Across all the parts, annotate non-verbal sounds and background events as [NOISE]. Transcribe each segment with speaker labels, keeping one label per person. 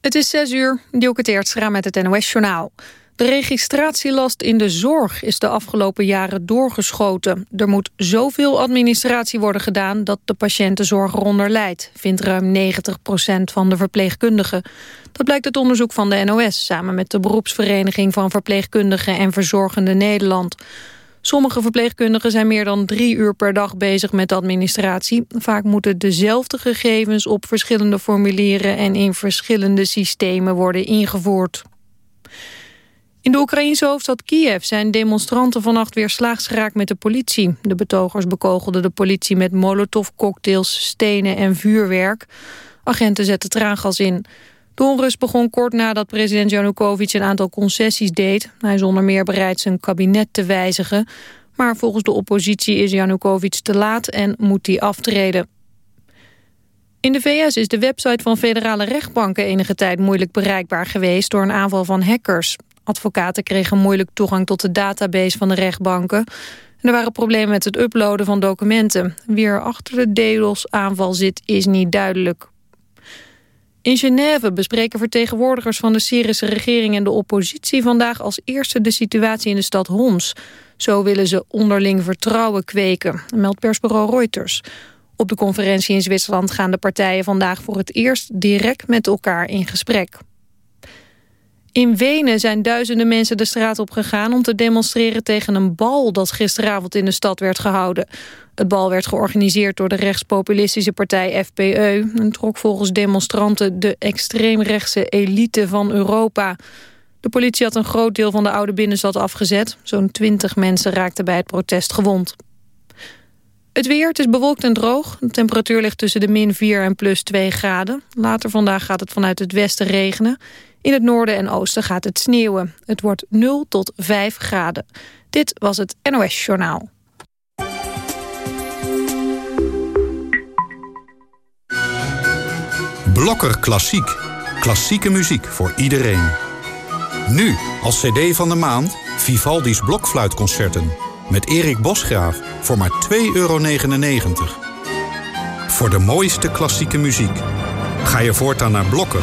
Speaker 1: Het is 6 uur, Dielke Teertstra met het NOS-journaal. De registratielast in de zorg is de afgelopen jaren doorgeschoten. Er moet zoveel administratie worden gedaan dat de patiëntenzorg eronder leidt, vindt ruim 90% van de verpleegkundigen. Dat blijkt uit onderzoek van de NOS, samen met de beroepsvereniging van verpleegkundigen en verzorgende Nederland. Sommige verpleegkundigen zijn meer dan drie uur per dag bezig met administratie. Vaak moeten dezelfde gegevens op verschillende formulieren en in verschillende systemen worden ingevoerd. In de Oekraïnse hoofdstad Kiev zijn demonstranten vannacht weer slaags geraakt met de politie. De betogers bekogelden de politie met molotovcocktails, stenen en vuurwerk. Agenten zetten traangas in. De onrust begon kort nadat president Janukovic een aantal concessies deed. Hij is onder meer bereid zijn kabinet te wijzigen. Maar volgens de oppositie is Janukovic te laat en moet hij aftreden. In de VS is de website van federale rechtbanken enige tijd moeilijk bereikbaar geweest door een aanval van hackers. Advocaten kregen moeilijk toegang tot de database van de rechtbanken. En er waren problemen met het uploaden van documenten. Wie er achter de DDoS-aanval zit is niet duidelijk. In Genève bespreken vertegenwoordigers van de Syrische regering en de oppositie vandaag als eerste de situatie in de stad Homs. Zo willen ze onderling vertrouwen kweken, meldt persbureau Reuters. Op de conferentie in Zwitserland gaan de partijen vandaag voor het eerst direct met elkaar in gesprek. In Wenen zijn duizenden mensen de straat op gegaan om te demonstreren tegen een bal dat gisteravond in de stad werd gehouden. Het bal werd georganiseerd door de rechtspopulistische partij FPE... en trok volgens demonstranten de extreemrechtse elite van Europa. De politie had een groot deel van de oude binnenstad afgezet. Zo'n twintig mensen raakten bij het protest gewond. Het weer, het is bewolkt en droog. De temperatuur ligt tussen de min 4 en plus 2 graden. Later vandaag gaat het vanuit het westen regenen. In het noorden en oosten gaat het sneeuwen. Het wordt 0 tot 5 graden. Dit was het NOS Journaal.
Speaker 2: Blokker Klassiek. Klassieke muziek voor iedereen. Nu, als cd van de maand, Vivaldi's Blokfluitconcerten. Met Erik Bosgraaf voor maar 2,99 euro. Voor de mooiste klassieke muziek. Ga je voortaan naar Blokker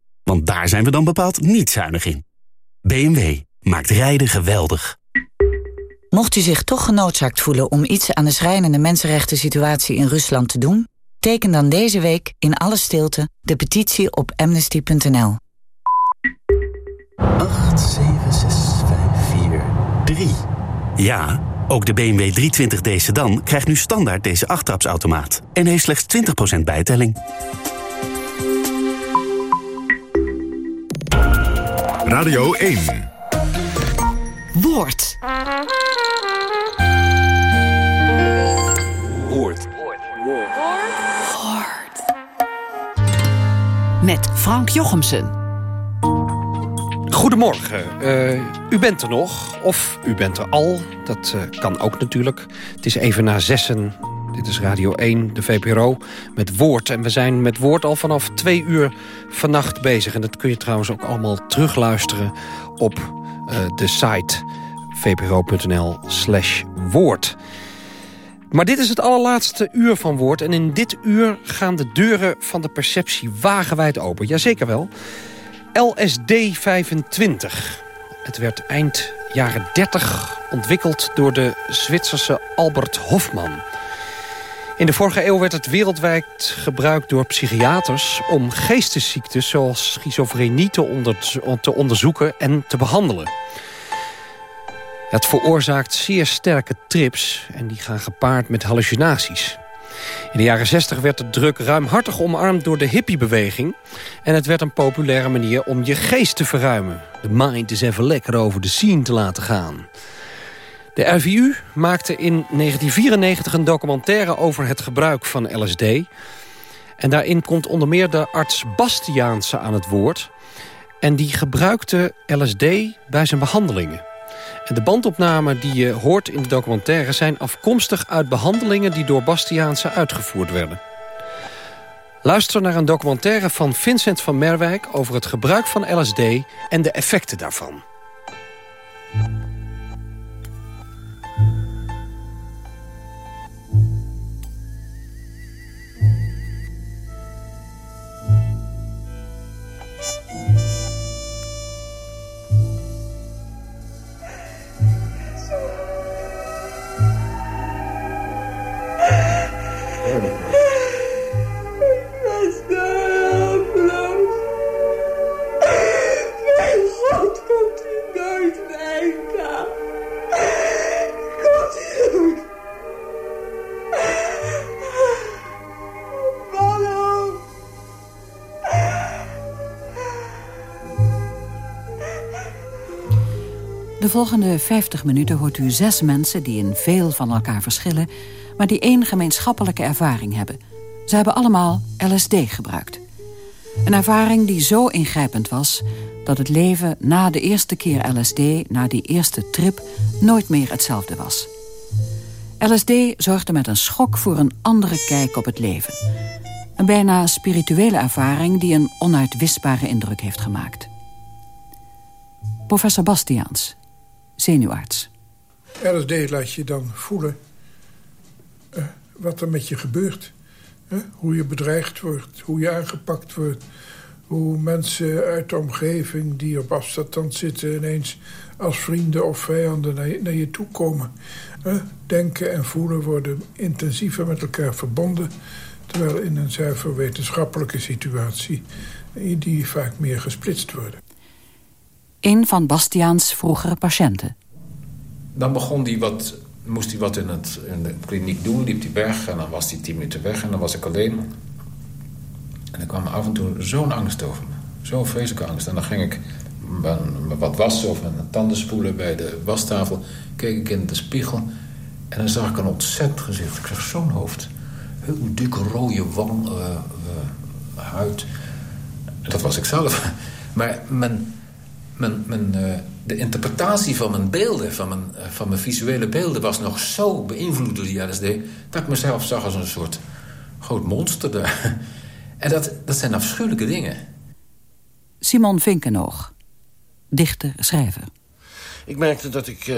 Speaker 3: Want daar zijn we dan bepaald niet zuinig in. BMW maakt rijden geweldig.
Speaker 4: Mocht u zich toch genoodzaakt voelen om iets aan de schrijnende mensenrechten situatie in Rusland te doen, teken dan deze week in alle stilte de petitie op amnesty.nl.
Speaker 5: 8, 7, 6, 5, 4, 3.
Speaker 3: Ja, ook de BMW 320d sedan krijgt nu standaard deze achttrapsautomaat en heeft slechts 20% bijtelling.
Speaker 2: Radio 1.
Speaker 6: Woord.
Speaker 5: Woord.
Speaker 6: Met Frank Jochemsen.
Speaker 7: Goedemorgen. Eh, u bent er nog, of u bent er al. Dat eh, kan ook natuurlijk. Het is even na zessen. Dit is Radio 1, de VPRO, met Woord. En we zijn met Woord al vanaf twee uur vannacht bezig. En dat kun je trouwens ook allemaal terugluisteren op uh, de site vpro.nl slash woord. Maar dit is het allerlaatste uur van Woord. En in dit uur gaan de deuren van de perceptie wagenwijd open. Jazeker wel. LSD 25. Het werd eind jaren 30 ontwikkeld door de Zwitserse Albert Hofman. In de vorige eeuw werd het wereldwijd gebruikt door psychiaters... om geestesziektes zoals schizofrenie te, onder, te onderzoeken en te behandelen. Het veroorzaakt zeer sterke trips en die gaan gepaard met hallucinaties. In de jaren 60 werd de druk ruimhartig omarmd door de hippiebeweging... en het werd een populaire manier om je geest te verruimen. De mind is even lekker over de scene te laten gaan. De RVU maakte in 1994 een documentaire over het gebruik van LSD. En daarin komt onder meer de arts Bastiaanse aan het woord. En die gebruikte LSD bij zijn behandelingen. En de bandopnamen die je hoort in de documentaire... zijn afkomstig uit behandelingen die door Bastiaanse uitgevoerd werden. Luister naar een documentaire van Vincent van Merwijk... over het gebruik van LSD en de effecten daarvan.
Speaker 6: Volgende 50 minuten hoort u zes mensen die in veel van elkaar verschillen... maar die één gemeenschappelijke ervaring hebben. Ze hebben allemaal LSD gebruikt. Een ervaring die zo ingrijpend was... dat het leven na de eerste keer LSD, na die eerste trip... nooit meer hetzelfde was. LSD zorgde met een schok voor een andere kijk op het leven. Een bijna spirituele ervaring die een onuitwisbare indruk heeft gemaakt. Professor Bastiaans, zenuwarts.
Speaker 8: LSD laat je dan voelen uh, wat er met je gebeurt. Hoe je bedreigd wordt, hoe je aangepakt wordt. Hoe mensen uit de omgeving die op afstand zitten... ineens als vrienden of vijanden naar je, toe komen. Denken en voelen worden intensiever met elkaar verbonden... terwijl in een zuiver wetenschappelijke situatie... die vaak meer gesplitst worden
Speaker 6: een van Bastiaans vroegere patiënten.
Speaker 9: Dan begon die wat, moest hij wat in, het, in de kliniek doen, liep hij weg... en dan was hij tien minuten weg en dan was ik alleen. En dan kwam af en toe zo'n angst over me. Zo'n vreselijke angst. En dan ging ik wat wassen of een tanden spoelen bij de wastafel. Keek ik in de spiegel en dan zag ik een ontzettend gezicht. Ik zag zo'n hoofd. Heel dikke rode wang, uh, uh, huid. Dat was ik zelf. [LAUGHS] Maar men mijn, mijn, uh, de interpretatie van mijn beelden, van mijn, uh, van mijn visuele beelden... was nog zo beïnvloed door die LSD... dat ik mezelf zag als een soort groot monster daar. [LAUGHS] en dat, dat zijn afschuwelijke dingen.
Speaker 6: Simon Vinkenoog, dichter, schrijver.
Speaker 10: Ik merkte dat ik uh,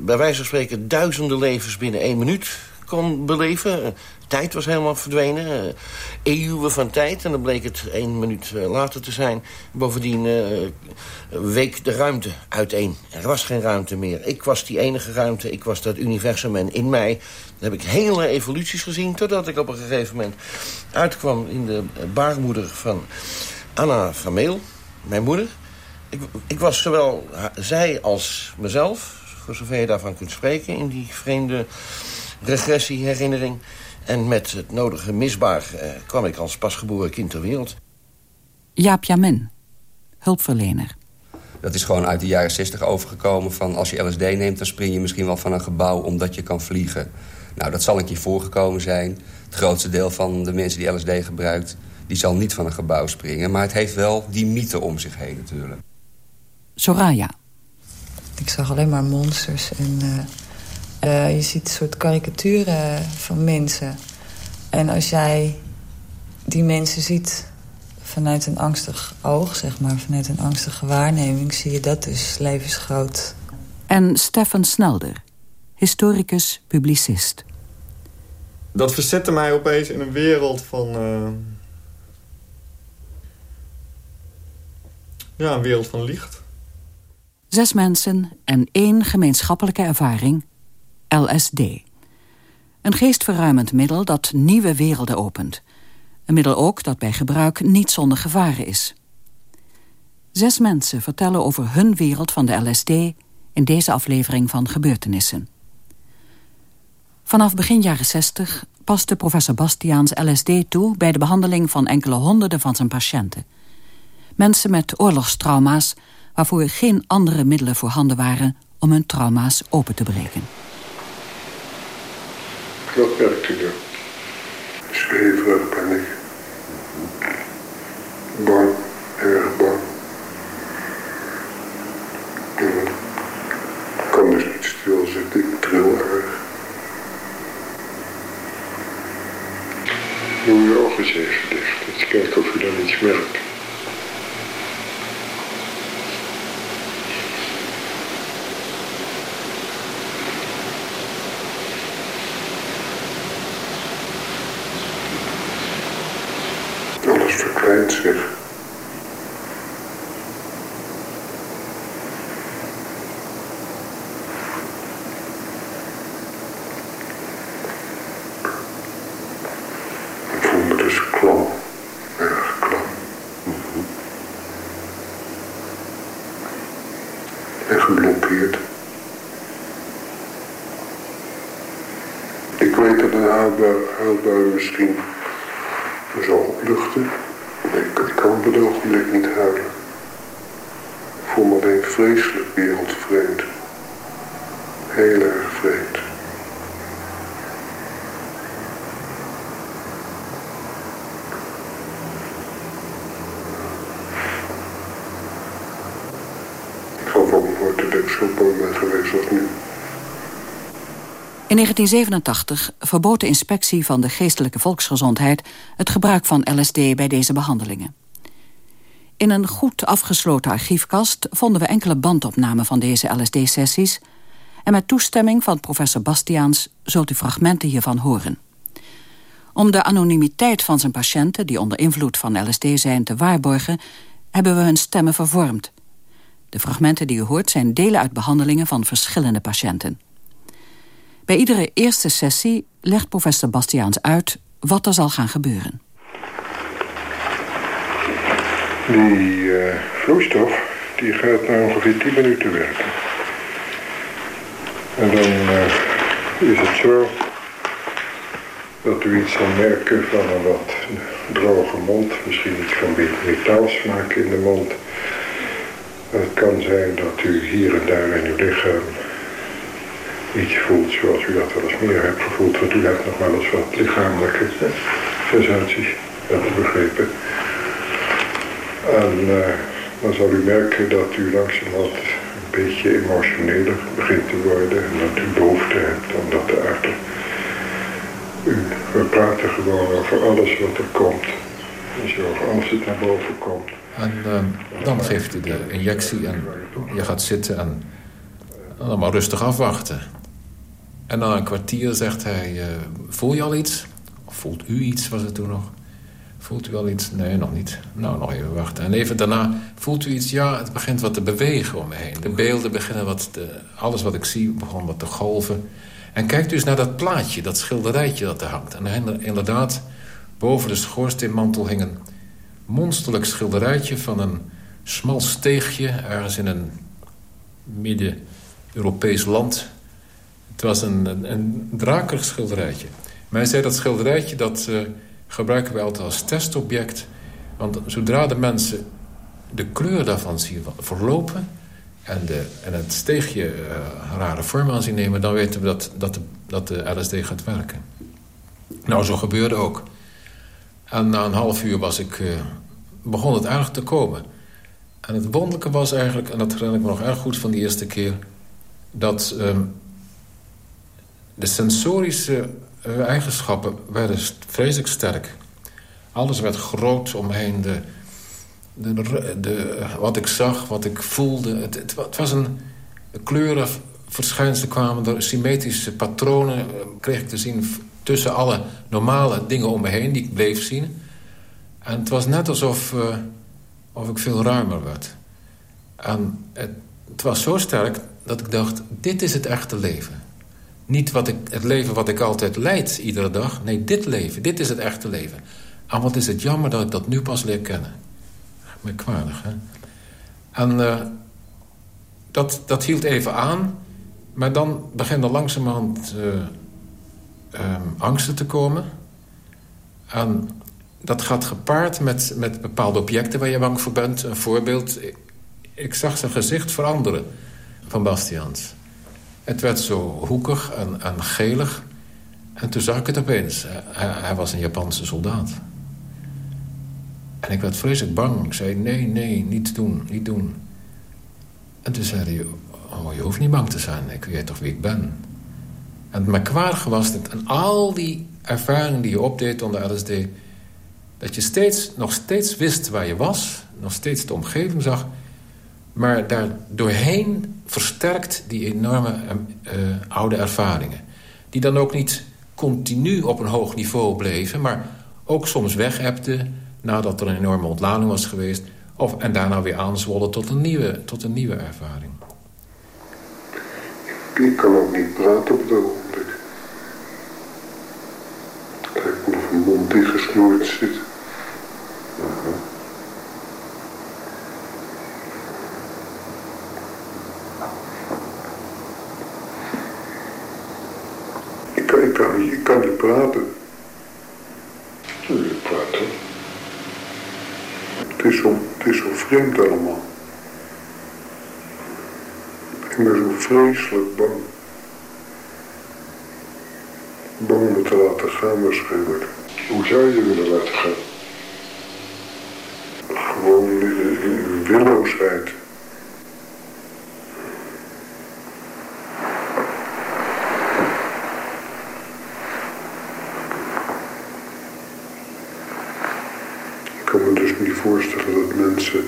Speaker 10: bij wijze van spreken duizenden levens binnen één minuut kon beleven. Tijd was helemaal verdwenen. Uh, eeuwen van tijd. En dan bleek het één minuut uh, later te zijn. Bovendien week de ruimte uiteen. Er was geen ruimte meer. Ik was die enige ruimte. Ik was dat universum. En in mij heb ik hele evoluties gezien... totdat ik op een gegeven moment uitkwam in de baarmoeder van Anna van Meel. Mijn moeder. Ik, ik was zowel zij als mezelf... voor zover je daarvan kunt spreken... in die vreemde regressieherinnering. En met het nodige misbaar eh, kwam ik als pasgeboren kind ter wereld.
Speaker 6: Jaap Jamin, hulpverlener.
Speaker 11: Dat is gewoon uit de jaren 60 overgekomen van als je LSD neemt... dan spring je misschien wel van een gebouw omdat je kan vliegen. Nou, dat zal een keer voorgekomen zijn. Het grootste deel van de mensen die LSD gebruikt... die zal niet van een gebouw springen. Maar het heeft wel die mythe om zich heen natuurlijk.
Speaker 6: Soraya.
Speaker 12: Ik zag alleen maar monsters en... Uh uh, je ziet een soort karikaturen van mensen. En als jij die mensen ziet vanuit een angstig oog, zeg maar... vanuit een angstige waarneming, zie je dat dus levensgroot.
Speaker 6: En Stefan Snelder, historicus, publicist.
Speaker 13: Dat verzette mij opeens in een wereld van... Uh... Ja, een wereld van licht.
Speaker 6: Zes mensen en één gemeenschappelijke ervaring LSD. Een geestverruimend middel dat nieuwe werelden opent. Een middel ook dat bij gebruik niet zonder gevaren is. Zes mensen vertellen over hun wereld van de LSD... in deze aflevering van Gebeurtenissen. Vanaf begin jaren 60 paste professor Bastiaans LSD toe... bij de behandeling van enkele honderden van zijn patiënten. Mensen met oorlogstrauma's... waarvoor geen andere middelen voorhanden waren... om hun trauma's open te breken.
Speaker 14: Wat merkt u dan? Zweverig ben ik. Bang, erg bang. Ik kan dus niet stilzitten, ik tril erg. Doe je ogen eens even dicht, eens kijken of u dan iets merkt. Zich. Ik dus klam, erg klam. Ik weet dat een misschien me opluchten. Ik, kan op het ogenblik niet huilen. Ik voel me alleen vreselijk wereldvreemd. Heel erg vreemd. Ik geloof ook nooit dat ik zo bang ben geweest als nu.
Speaker 6: In 1987 verbood de inspectie van de geestelijke volksgezondheid... het gebruik van LSD bij deze behandelingen. In een goed afgesloten archiefkast vonden we enkele bandopnamen van deze LSD-sessies... en met toestemming van professor Bastiaans zult u fragmenten hiervan horen. Om de anonimiteit van zijn patiënten, die onder invloed van LSD zijn, te waarborgen... hebben we hun stemmen vervormd. De fragmenten die u hoort zijn delen uit behandelingen van verschillende patiënten. Bij iedere eerste sessie legt professor Bastiaans uit wat er zal gaan gebeuren.
Speaker 14: Die eh, vloeistof die gaat na ongeveer 10 minuten werken. En dan eh, is het zo dat u iets zal merken van een wat droge mond. Misschien iets van metaalsmaak in de mond. Het kan zijn dat u hier en daar in uw lichaam iets voelt zoals u dat wel eens meer hebt gevoeld. Want u hebt nog wel eens wat lichamelijke sensaties, dat begrepen. En uh, dan zal u merken dat u langzamerhand een beetje emotioneler begint te worden. En dat u behoefte hebt om dat te uiten. U, we praten gewoon over alles wat er komt. Zo, als het naar boven komt.
Speaker 9: En uh, dan geeft hij de injectie en je gaat zitten en dan maar rustig afwachten. En na een kwartier zegt hij, uh, voel je al iets? Of voelt u iets, was het toen nog? Voelt u al iets? Nee, nog niet. Nou, nog even wachten. En even daarna voelt u iets? Ja, het begint wat te bewegen om me heen. De beelden beginnen wat... Te, alles wat ik zie begon wat te golven. En kijk dus naar dat plaatje, dat schilderijtje dat er hangt. En inderdaad, boven de schoorsteenmantel hing een monsterlijk schilderijtje... van een smal steegje ergens in een midden-Europees land. Het was een, een, drakerig schilderijtje. Hij zei dat schilderijtje... dat uh, gebruiken wij altijd als testobject. Want zodra de mensen de kleur daarvan zien verlopen... en, de, en het steegje uh, rare vorm aan zien nemen... dan weten we dat, dat, de, dat de LSD gaat werken. Nou, zo gebeurde ook. En na een half uur was ik, uh, begon het eigenlijk te komen. En het wonderlijke was eigenlijk, en dat herinner ik me nog erg goed van die eerste keer... dat um, de sensorische uh, eigenschappen werden vreselijk sterk. Alles werd groot omheen. De, de, de, wat ik zag, wat ik voelde. Het, het, was een... De kleuren, verschijnselen kwamen er. Symmetrische patronen uh, kreeg ik te zien... tussen alle normale dingen om me heen die ik bleef zien. En het was net alsof uh, of ik veel ruimer werd. En het, het was zo sterk dat ik dacht... dit is het echte leven. Niet wat ik, het leven wat ik altijd leid, iedere dag. Nee, dit leven, dit is het echte leven. En wat is het jammer dat ik dat nu pas leer kennen. Merkwaardig, hè? En uh, dat, dat hield even aan. Maar dan beginnen langzamerhand uh, um, angsten te komen. En dat gaat gepaard met, met bepaalde objecten waar je bang voor bent. Een voorbeeld, ik, zag zijn gezicht veranderen van Bastiaans. Het werd zo hoekig en, en gelig. En toen zag ik het opeens. Hij, was een Japanse soldaat. En ik werd vreselijk bang. Ik zei, nee, nee, niet doen, niet doen. En toen zei hij, oh, je hoeft niet bang te zijn. Ik weet toch wie ik ben. En het merkwaardige was dat en al die ervaringen die je opdeed onder LSD... dat je steeds, nog steeds wist waar je was, nog steeds de omgeving zag... maar daar doorheen versterkt die enorme uh, oude ervaringen. Die dan ook niet continu op een hoog niveau bleven... maar ook soms weghebden nadat er een enorme ontlading was geweest... Of, en daarna weer aanzwollen tot een nieuwe, tot een nieuwe ervaring.
Speaker 14: Ik kan ook niet praten op het ogenblik. Het lijkt me of een mond dichtgesnoerd zit. Uh Ik kan, ik, kan, ik kan niet praten. Niet praten. Het is zo, het is zo vreemd allemaal. Ik ben zo vreselijk bang. Bang om het te laten gaan waarschijnlijk. Hoe zou je willen laten gaan? Gewoon in willoosheid. Ik kan me dus niet voorstellen dat mensen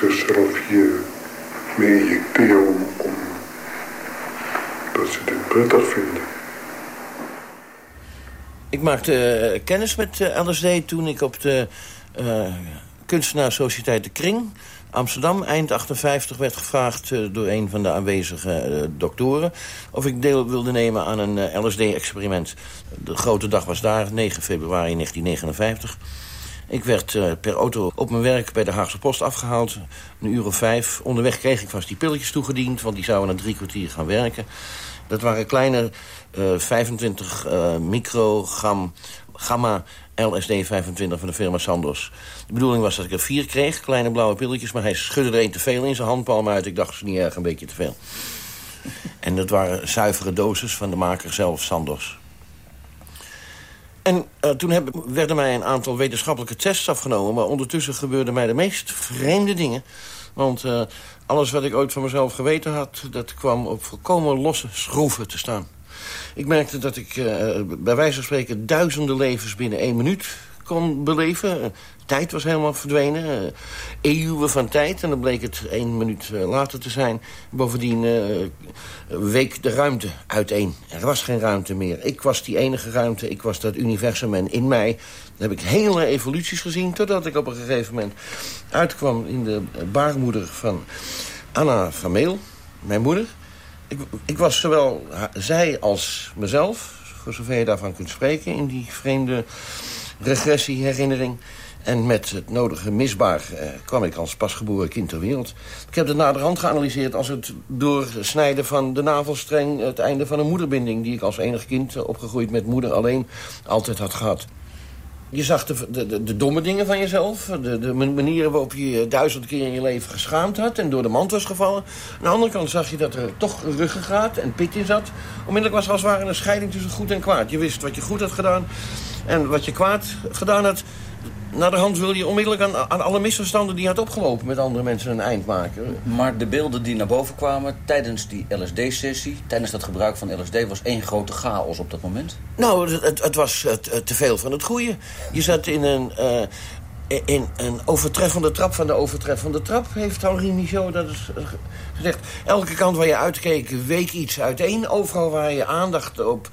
Speaker 14: zichzelf hier mee injecteren om, om dat ze dit prettig vinden.
Speaker 10: Ik maakte uh, kennis met uh, LSD toen ik op de uh, kunstenaarssociëteit De Kring... Amsterdam, eind 58, werd gevraagd door een van de aanwezige doktoren... of ik deel wilde nemen aan een LSD-experiment. De grote dag was daar, 9 februari 1959... Ik werd uh, per auto op mijn werk bij de Haagse Post afgehaald. Een uur of vijf. Onderweg kreeg ik vast die pilletjes toegediend... want die zouden na drie kwartier gaan werken. Dat waren kleine uh, 25 uh, microgram gamma LSD 25 van de firma Sandos. De bedoeling was dat ik er vier kreeg, kleine blauwe pilletjes... maar hij schudde er één te veel in zijn handpalm uit. Ik dacht, is niet erg, een beetje te veel. En dat waren zuivere doses van de maker zelf, Sandos. En uh, toen werden mij een aantal wetenschappelijke tests afgenomen... maar ondertussen gebeurden mij de meest vreemde dingen. Want uh, alles wat ik ooit van mezelf geweten had... dat kwam op volkomen losse schroeven te staan. Ik merkte dat ik uh, bij wijze van spreken duizenden levens binnen één minuut kon beleven. Tijd was helemaal verdwenen. Uh, eeuwen van tijd. En dan bleek het één minuut uh, later te zijn. Bovendien uh, week de ruimte uiteen. Er was geen ruimte meer. Ik was die enige ruimte. Ik was dat universum. En in mij heb ik hele evoluties gezien... totdat ik op een gegeven moment uitkwam in de baarmoeder van Anna van Meel. Mijn moeder. Ik, ik was zowel zij als mezelf... voor zover je daarvan kunt spreken... in die vreemde regressieherinnering. En met het nodige misbaar eh, kwam ik als pasgeboren kind ter wereld. Ik heb het naderhand geanalyseerd als het doorsnijden van de navelstreng... het einde van een moederbinding die ik als enig kind eh, opgegroeid met moeder alleen altijd had gehad. Je zag de, de, de, domme dingen van jezelf. De, de manieren waarop je je duizend keer in je leven geschaamd had... en door de mand was gevallen. Aan de andere kant zag je dat er toch ruggengraat en pit in zat. Onmiddellijk was er als het ware een scheiding tussen goed en kwaad. Je wist wat je goed had gedaan en wat je kwaad gedaan had... Naar de hand wil je onmiddellijk aan, aan alle misverstanden die je had opgelopen... met andere mensen een eind maken.
Speaker 15: Maar de beelden die naar boven kwamen tijdens die LSD-sessie... tijdens dat gebruik van LSD was één grote chaos op dat moment?
Speaker 10: Nou, het, het was te veel van het goede. Je zat in een... Uh, in een overtreffende trap van de overtreffende trap... heeft Henri Michaud dat is gezegd. Elke kant waar je uitkeek week iets uiteen. Overal waar je aandacht op,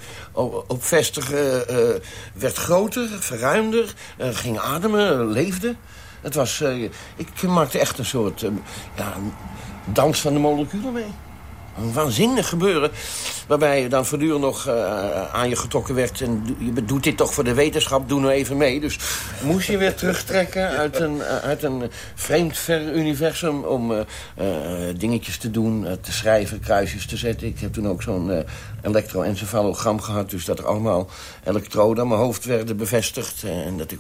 Speaker 10: op, vestigde uh, werd groter, verruimder. Uh, ging ademen, leefde. Het was, uh, ik maakte echt een soort ja, dans van de moleculen mee. Een waanzinnig gebeuren. Waarbij je dan voortdurend nog uh, aan je getrokken werd. En je doet dit toch voor de wetenschap, doe nou even mee. Dus moest je weer terugtrekken uit een, uh, uit een vreemd ver universum... om uh, dingetjes te doen, te schrijven, kruisjes te zetten. Ik heb toen ook zo'n elektroencefalogram gehad. Dus dat er allemaal elektroden aan mijn hoofd werden bevestigd. En dat ik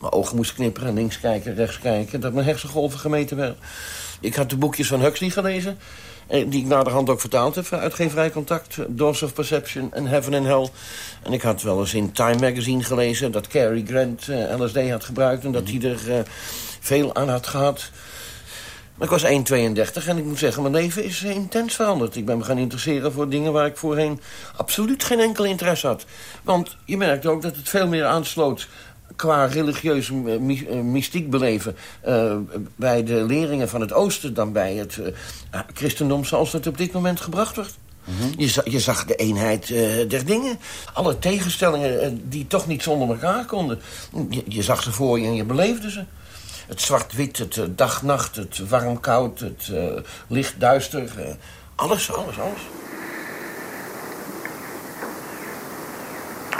Speaker 10: mijn ogen moest knipperen, links kijken, rechts kijken. Dat mijn hersengolven gemeten werden. Ik had de boekjes van Huxley gelezen... Die ik naderhand ook vertaald heb voor uitgeverij Contact. Doors of Perception en Heaven and Hell. En ik had wel eens in Time Magazine gelezen... dat Cary Grant uh, LSD had gebruikt... en dat hij er uh, veel aan had gehad. Maar ik was 1,32 en ik moet zeggen... mijn leven is intens veranderd. Ik ben me gaan interesseren voor dingen waar ik voorheen... absoluut geen enkel interesse had. Want je merkt ook dat het veel meer aansloot qua religieuze mystiek beleven... Uh, bij de leringen van het oosten dan bij het uh, christendom... zoals dat op dit moment gebracht wordt. Mm -hmm. je, zag, je, zag de eenheid uh, der dingen. Alle tegenstellingen die toch niet zonder elkaar konden. Je, je, zag ze voor je en je beleefde ze. Het zwart-wit, het dag-nacht, het warm-koud, het licht-duister. alles, alles, alles.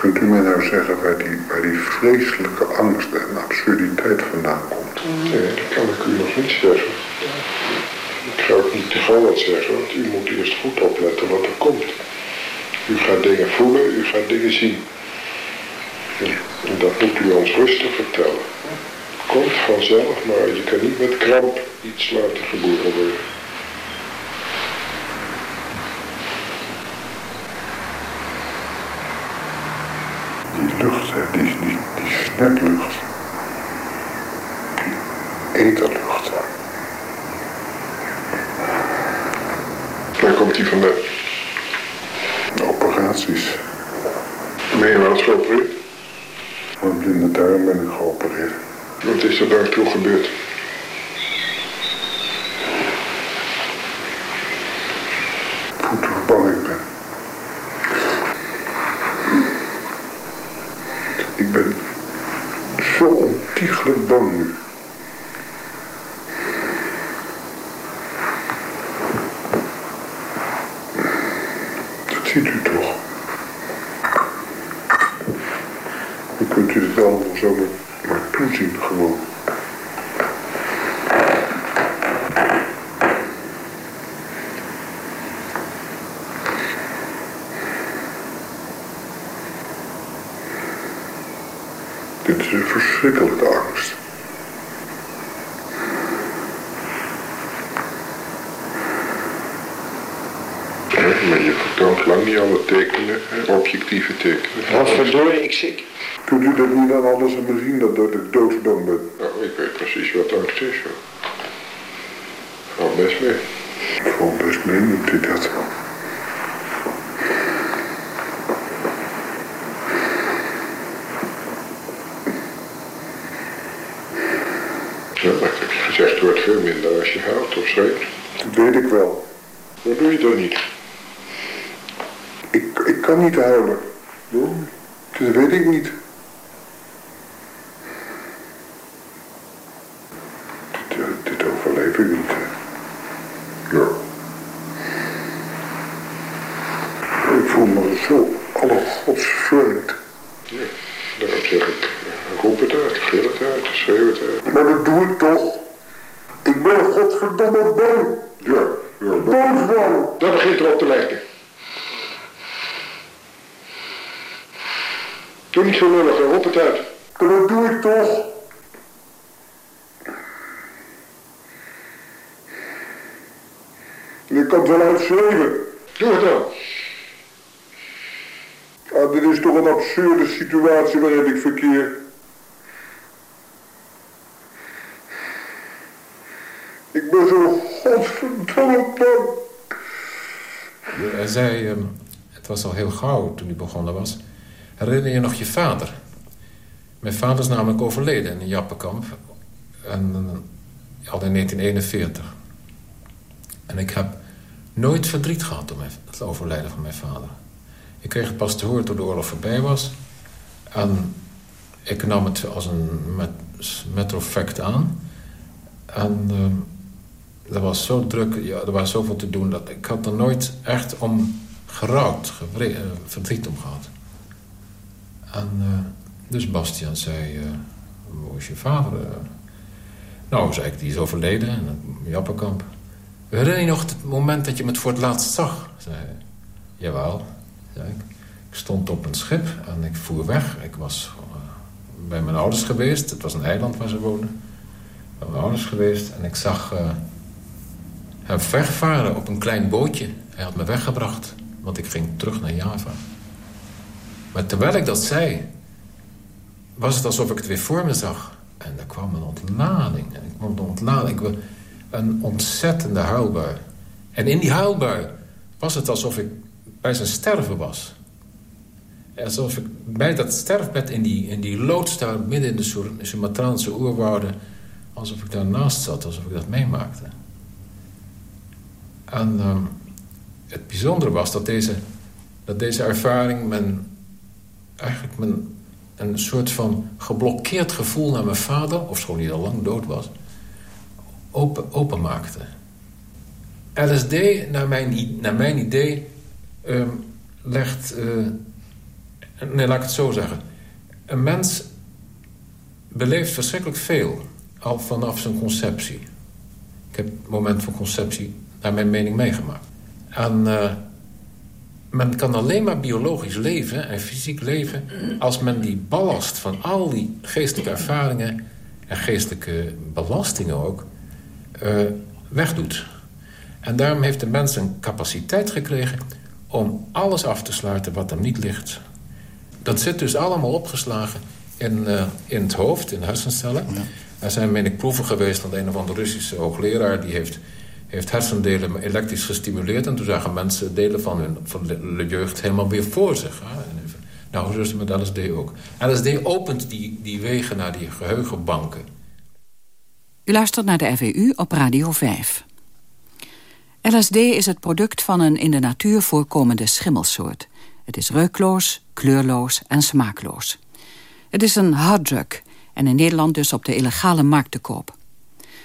Speaker 14: Kunt u mij nou zeggen waar die, waar die vreselijke angst en absurditeit vandaan komt?
Speaker 16: Nee, dat kan ik u nog niet zeggen. Ik zou het niet te gauw wat zeggen, want u moet eerst goed opletten wat er komt. U gaat dingen voelen, u gaat dingen zien. En dat moet u ons rustig vertellen. Komt vanzelf, maar je kan niet met kramp iets laten geboren worden.
Speaker 14: lucht, hè, die, die, Die etherlucht.
Speaker 16: Waar komt die vandaan?
Speaker 14: De operaties.
Speaker 16: Ben je wel eens geopereerd?
Speaker 14: Mijn blinde darm ben ik geopereerd.
Speaker 16: Wat is er daartoe gebeurd?
Speaker 14: Voetverbanning ben. Ik ben zo Dat ziet u toch. Je kunt u dit allemaal zo maar, maar toezien gewoon. Dit is een verschrikkelijke angst.
Speaker 16: Ja, maar je vertoont lang niet alle tekenen, hè, objectieve tekenen.
Speaker 10: Wat verdorie, ik ziek.
Speaker 14: Kunt u dat niet aan alles aan me zien, dat, dat ik doodsbang ben?
Speaker 16: Nou, ik weet precies wat angst is, hoor. Val best mee.
Speaker 14: Val best mee, noemt u dat.
Speaker 16: Ja, maar ik heb je gezegd, het wordt veel minder als je huilt of schreeuwt.
Speaker 14: Dat weet ik wel.
Speaker 16: Wat doe je dan niet?
Speaker 14: Kan niet huilen. Dat weet ik niet. Dit, dit overleef ik niet. Ja. Ik voel me zo allergodsvreemd.
Speaker 16: Ja, daarom zeg ik, roep het uit, gil het uit, schreeuw het uit.
Speaker 14: Maar dat doe ik toch. Ik ben godverdomme bang.
Speaker 16: Ja, ja.
Speaker 14: Doodsbang.
Speaker 16: Dat begint erop te lijken. Doe niet zo lullig, roep het uit.
Speaker 14: Maar dat doe ik toch. Je kan het wel uitschreeuwen.
Speaker 16: Doe het dan.
Speaker 14: Ah, dit is toch een absurde situatie waarin ik verkeer. Ik ben zo godverdomme.
Speaker 9: Hij zei, um, het was al heel gauw toen hij begonnen was. Herinner je nog je vader? Mijn vader is namelijk overleden in Jappenkamp. En, al in 1941. En ik heb nooit verdriet gehad om het overlijden van mijn vader. Ik kreeg het pas te horen toen de oorlog voorbij was. En ik nam het als een met, aan. En uh, er was zo druk, ja, er was zoveel te doen... dat ik had er nooit echt om gerouwd, eh, verdriet om gehad. En eh, dus Bastiaan zei, eh, hoe is je vader? nou, zei ik, die is overleden, in Jappenkamp. Herinner je nog het moment dat je me het voor het laatst zag? Zei hij. Jawel, zei ik. Ik stond op een schip en ik voer weg. Ik was eh, bij mijn ouders geweest. Het was een eiland waar ze woonden. Bij mijn ouders geweest en ik zag eh, hem wegvaren op een klein bootje. Hij had me weggebracht, want ik ging terug naar Java. Maar terwijl ik dat zei, was het alsof ik het weer voor me zag. En er kwam een ontlading. En ik kwam een ontlading. Een ontzettende huilbui. En in die huilbui was het alsof ik bij zijn sterven was. Alsof ik bij dat sterfbed in die, in die loods daar midden in de Sumatraanse oerwouden... alsof ik daarnaast zat, alsof ik dat meemaakte. En ehm, het bijzondere was dat deze, dat deze ervaring men, eigenlijk men, een soort van geblokkeerd gevoel naar mijn vader... ofschoon hij al lang dood was, open, openmaakte. LSD, naar mijn, naar mijn idee, ehm, legt... eh, nee, laat ik het zo zeggen. Een mens beleeft verschrikkelijk veel, al vanaf zijn conceptie. Ik heb het moment van conceptie naar mijn mening meegemaakt. En eh, men kan alleen maar biologisch leven en fysiek leven... als men die ballast van al die geestelijke ervaringen... en geestelijke belastingen ook, eh, wegdoet. En daarom heeft de mens een capaciteit gekregen... om alles af te sluiten wat hem niet ligt. Dat zit dus allemaal opgeslagen in, eh, in het hoofd, in de hersencellen. Er zijn, meen ik, proeven geweest van een of andere Russische hoogleraar... die heeft, heeft hersendelen elektrisch gestimuleerd... en toen zagen mensen delen van hun van de, jeugd helemaal weer voor zich. hè. Nou, zo is het met LSD ook. LSD opent die, die wegen naar die geheugenbanken.
Speaker 6: U luistert naar de FEU op Radio 5. LSD is het product van een in de natuur voorkomende schimmelsoort. Het is reukloos, kleurloos en smaakloos. Het is een harddrug en in Nederland dus op de illegale markt te koop.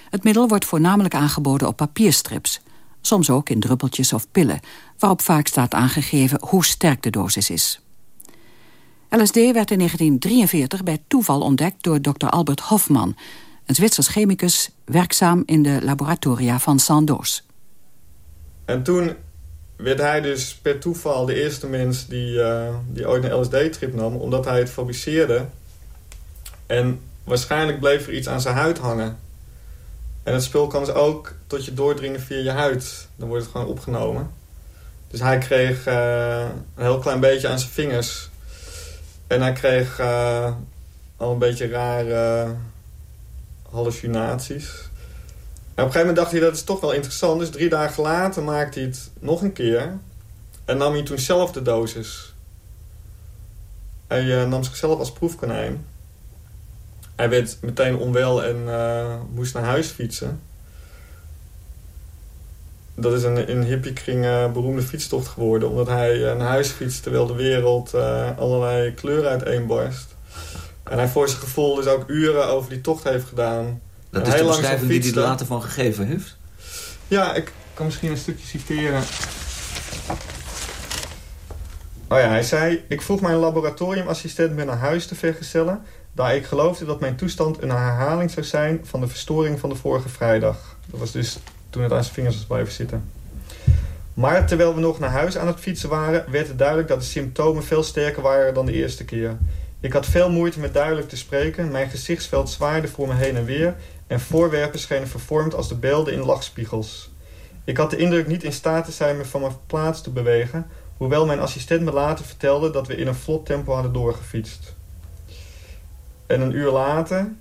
Speaker 6: Het middel wordt voornamelijk aangeboden op papierstrips... soms ook in druppeltjes of pillen... waarop vaak staat aangegeven hoe sterk de dosis is. LSD werd in 1943 bij toeval ontdekt door Dr. Albert Hofman... een Zwitsers chemicus werkzaam in de laboratoria van Sandoz.
Speaker 13: En toen werd hij dus per toeval de eerste mens die, eh, die ooit een LSD-trip nam... omdat hij het fabriceerde. En waarschijnlijk bleef er iets aan zijn huid hangen. En het spul kan dus ook tot je doordringen via je huid. Dan wordt het gewoon opgenomen. Dus hij kreeg eh, een heel klein beetje aan zijn vingers. En hij kreeg eh, al een beetje rare hallucinaties. Op een gegeven moment dacht hij dat is toch wel interessant. Dus drie dagen later maakte hij het nog een keer. En nam hij toen zelf de dosis. Hij eh, nam zichzelf als proefkonijn. Hij werd meteen onwel en eh, moest naar huis fietsen. Dat is een in hippiekring eh beroemde fietstocht geworden. Omdat hij naar huis fietst terwijl de wereld allerlei kleuren uiteenbarst. En hij voor zijn gevoel dus ook uren over die tocht heeft gedaan.
Speaker 17: Dat is de beschrijving die hij er later van gegeven heeft.
Speaker 13: Ja, ik kan misschien een stukje citeren. Oh ja, hij zei... Ik vroeg mijn laboratoriumassistent me naar huis te vergezellen... daar ik geloofde dat mijn toestand een herhaling zou zijn... van de verstoring van de vorige vrijdag. Dat was dus toen het aan zijn vingers was blijven zitten. Maar terwijl we nog naar huis aan het fietsen waren... werd het duidelijk dat de symptomen veel sterker waren dan de eerste keer. Ik had veel moeite met duidelijk te spreken. Mijn gezichtsveld zwaaide voor me heen en weer... en voorwerpen schenen vervormd als de beelden in lachspiegels. Ik had de indruk niet in staat te zijn me van mijn plaats te bewegen... hoewel mijn assistent me later vertelde dat we in een vlot tempo hadden doorgefietst. En een uur later...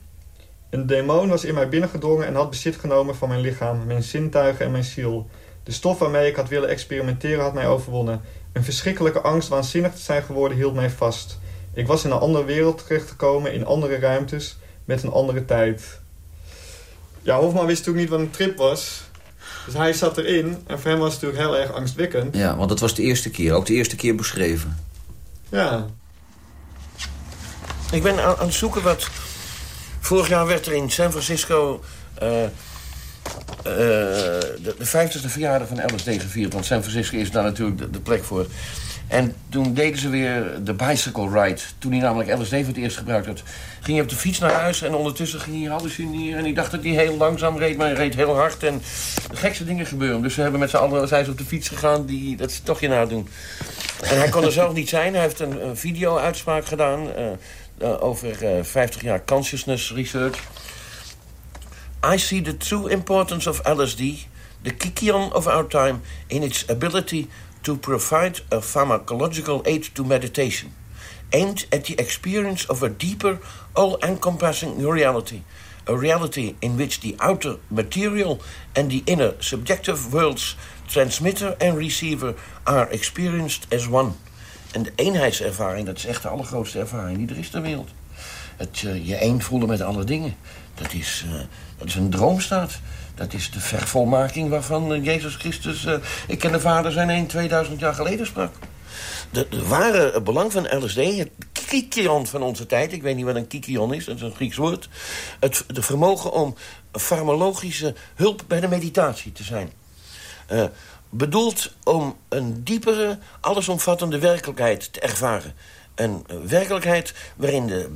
Speaker 13: Een demon was in mij binnengedrongen en had bezit genomen van mijn lichaam, mijn zintuigen en mijn ziel. De stof waarmee ik had willen experimenteren had mij overwonnen. Een verschrikkelijke angst waanzinnig te zijn geworden hield mij vast. Ik was in een andere wereld terechtgekomen, in andere ruimtes, met een andere tijd. Ja, Hofman wist natuurlijk niet wat een trip was. Dus hij zat erin en voor hem was het natuurlijk heel erg angstwekkend.
Speaker 17: Ja, want dat was de eerste keer. Ook de eerste keer beschreven.
Speaker 13: Ja.
Speaker 10: Ik ben aan, aan het zoeken wat... Vorig jaar werd er in San Francisco... eh, de, de 50ste verjaardag van LSD gevierd. Want San Francisco is daar natuurlijk de, de plek voor. En toen deden ze weer de bicycle ride. Toen hij namelijk LSD voor het eerst gebruikt had. Ging hij op de fiets naar huis en ondertussen ging hij hallucineren. En ik dacht dat hij heel langzaam reed, maar hij reed heel hard. En de gekste dingen gebeuren. Dus ze hebben met z'n allen zijn ze op de fiets gegaan. Die, dat ze toch je nadoen. En hij kon er zelf niet zijn. Hij heeft een, een video-uitspraak gedaan... Uh, uh, over uh, 50 jaar consciousness research. I see the true importance of LSD... the kikion of our time... in its ability to provide a pharmacological aid to meditation, aimed at the experience of a deeper, all encompassing reality. A reality in which the outer material and the inner subjective worlds, transmitter and receiver, are experienced as one. En de eenheidservaring, dat is echt de allergrootste ervaring die er is ter wereld. Het uh, je één voelen met alle dingen. Dat is, uh, dat is een droomstaat. Dat is de vervolmaking waarvan Jezus Christus... Uh, ik ken de Vader zijn een 2000 jaar geleden sprak. De, de ware belang van LSD, het kikion van onze tijd... ik weet niet wat een kikion is, dat is een Grieks woord... het de vermogen om farmacologische hulp bij de meditatie te zijn. Uh, bedoeld om een diepere, allesomvattende werkelijkheid te ervaren. Een werkelijkheid waarin de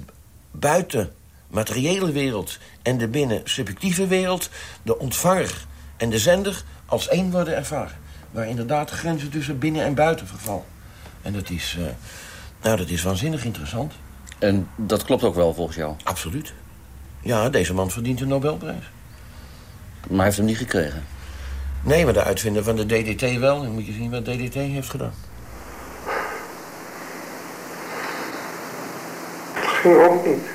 Speaker 10: buiten materiële wereld en de binnen subjectieve wereld... de ontvanger en de zender als één worden ervaren. Waar inderdaad de grenzen tussen binnen en buiten vervallen. En dat is, uh, nou, dat is waanzinnig interessant.
Speaker 17: En dat klopt ook wel volgens jou?
Speaker 10: Absoluut. Ja, deze man verdient een Nobelprijs.
Speaker 17: Maar hij heeft hem niet gekregen?
Speaker 10: Nee, maar de uitvinder van de DDT wel. Dan moet je zien wat DDT heeft gedaan.
Speaker 16: Het ging ook niet.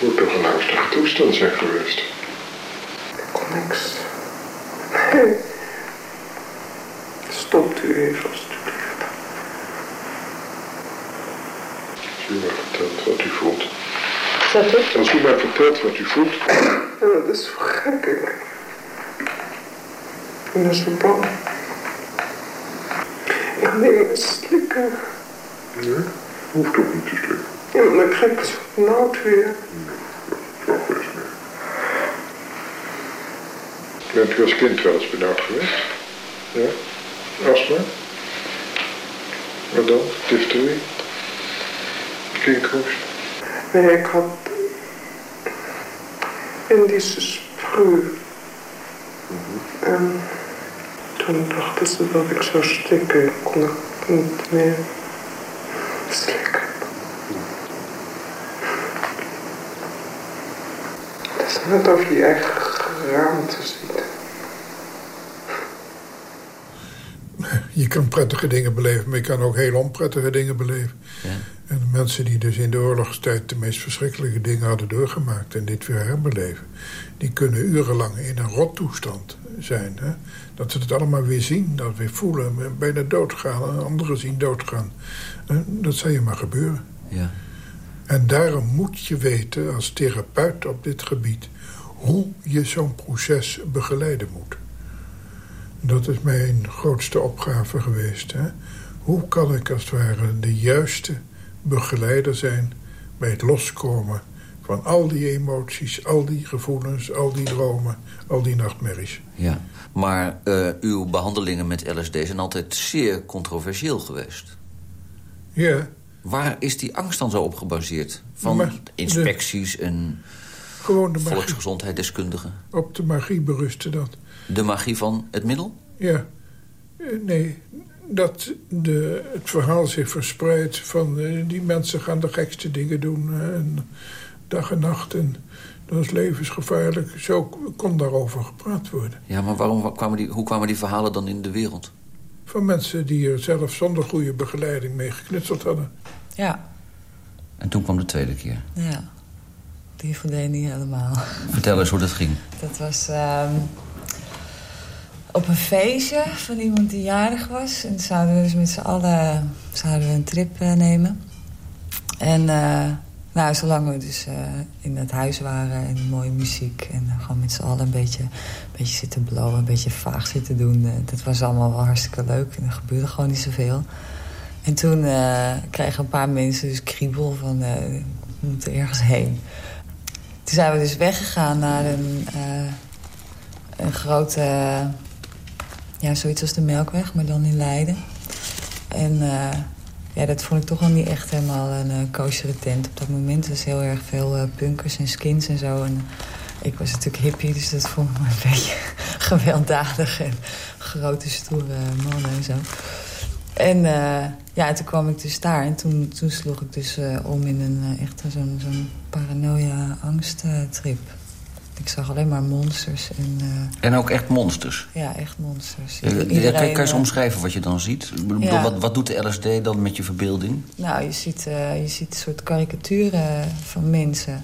Speaker 16: moet toch een angstige toestand zijn geweest.
Speaker 1: Ik kon niks. [LAUGHS] Nee. Stopt u even alstublieft.
Speaker 16: Als u mij vertelt wat u voelt.
Speaker 1: Zet het?
Speaker 16: Als u mij vertelt wat u voelt.
Speaker 1: Ja, dat is vergekkelijk. Ik ben zo bang. Ik kan niet meer slikken.
Speaker 16: Nee, hoeft ook niet te slikken.
Speaker 1: Ja, maar dan krijg ik zo benauwd weer.
Speaker 16: Bent u als kind wel eens benauwd geweest? Ja? Astma? Wat dan? Difterie? Kinkhoest?
Speaker 1: Nee, ik had Indische spreu. Mm -hmm. En toen dachten ze dat ik zou stikken. Ik kon het niet meer slikken. Het is net of je eigen geraamte ziet.
Speaker 8: Je kan prettige dingen beleven, maar je kan ook heel onprettige dingen beleven. Ja. En de mensen die dus in de oorlogstijd de meest verschrikkelijke dingen hadden doorgemaakt... en dit weer herbeleven, die kunnen urenlang in een rottoestand zijn. Hè? Dat ze het allemaal weer zien, dat weer voelen, bijna doodgaan... en anderen zien doodgaan. Dat zou je maar gebeuren.
Speaker 17: Ja.
Speaker 8: En daarom moet je weten als therapeut op dit gebied... hoe je zo'n proces begeleiden moet. Dat is mijn grootste opgave geweest. Hè? Hoe kan ik als het ware de juiste begeleider zijn... bij het loskomen van al die emoties, al die gevoelens... al die dromen, al die nachtmerries.
Speaker 17: Ja, maar uh, uw behandelingen met LSD zijn altijd zeer controversieel geweest.
Speaker 8: Ja.
Speaker 17: Waar is die angst dan zo op gebaseerd? Van maar, inspecties de, en
Speaker 8: gewoon de
Speaker 17: volksgezondheidsdeskundigen?
Speaker 8: Op de magie berustte dat.
Speaker 17: De magie van het middel?
Speaker 8: Ja. Nee, dat de, het verhaal zich verspreidt van... Uh, die mensen gaan de gekste dingen doen. Uh, en dag en nacht. En dat is levensgevaarlijk. Zo kon daarover gepraat worden.
Speaker 17: Ja, maar waarom kwamen die, hoe kwamen die verhalen dan in de wereld?
Speaker 8: Van mensen die er zelf zonder goede begeleiding mee geknutseld hadden.
Speaker 12: Ja.
Speaker 17: En toen kwam de tweede keer?
Speaker 12: Ja. Die verdween niet helemaal.
Speaker 17: Vertel eens hoe dat ging.
Speaker 12: Dat was... Uh, op een feestje van iemand die jarig was. En zouden we dus met z'n allen zouden we een trip uh, nemen. En uh, nou, zolang we dus uh, in het huis waren en mooie muziek... en gewoon met z'n allen een beetje, een beetje zitten blowen, een beetje vaag zitten doen... dat was allemaal wel hartstikke leuk en er gebeurde gewoon niet zoveel. En toen kregen een paar mensen dus kriebel van... we moeten ergens heen. Toen zijn we dus weggegaan naar een, uh, een grote... ja, zoiets als de Melkweg, maar dan in Leiden. En uh, ja, dat vond ik toch wel niet echt helemaal een uh, tent. Op dat moment was heel erg veel punkers en skins en zo. En ik was natuurlijk hippie, dus dat vond ik me een [LAUGHS] beetje gewelddadig. En grote, stoere mannen en zo. En ja, toen kwam ik dus daar. En toen, toen sloeg ik dus uh, om in een uh, echt zo'n zo'n paranoia-angsttrip. ik zag alleen maar monsters. En,
Speaker 15: en ook echt monsters?
Speaker 12: Ja, echt monsters.
Speaker 15: Ja, Iedereen, kan, je eens omschrijven wat je dan ziet? Ja. Wat, wat doet de LSD dan met je verbeelding?
Speaker 12: Nou, je ziet, je ziet een soort karikaturen van mensen.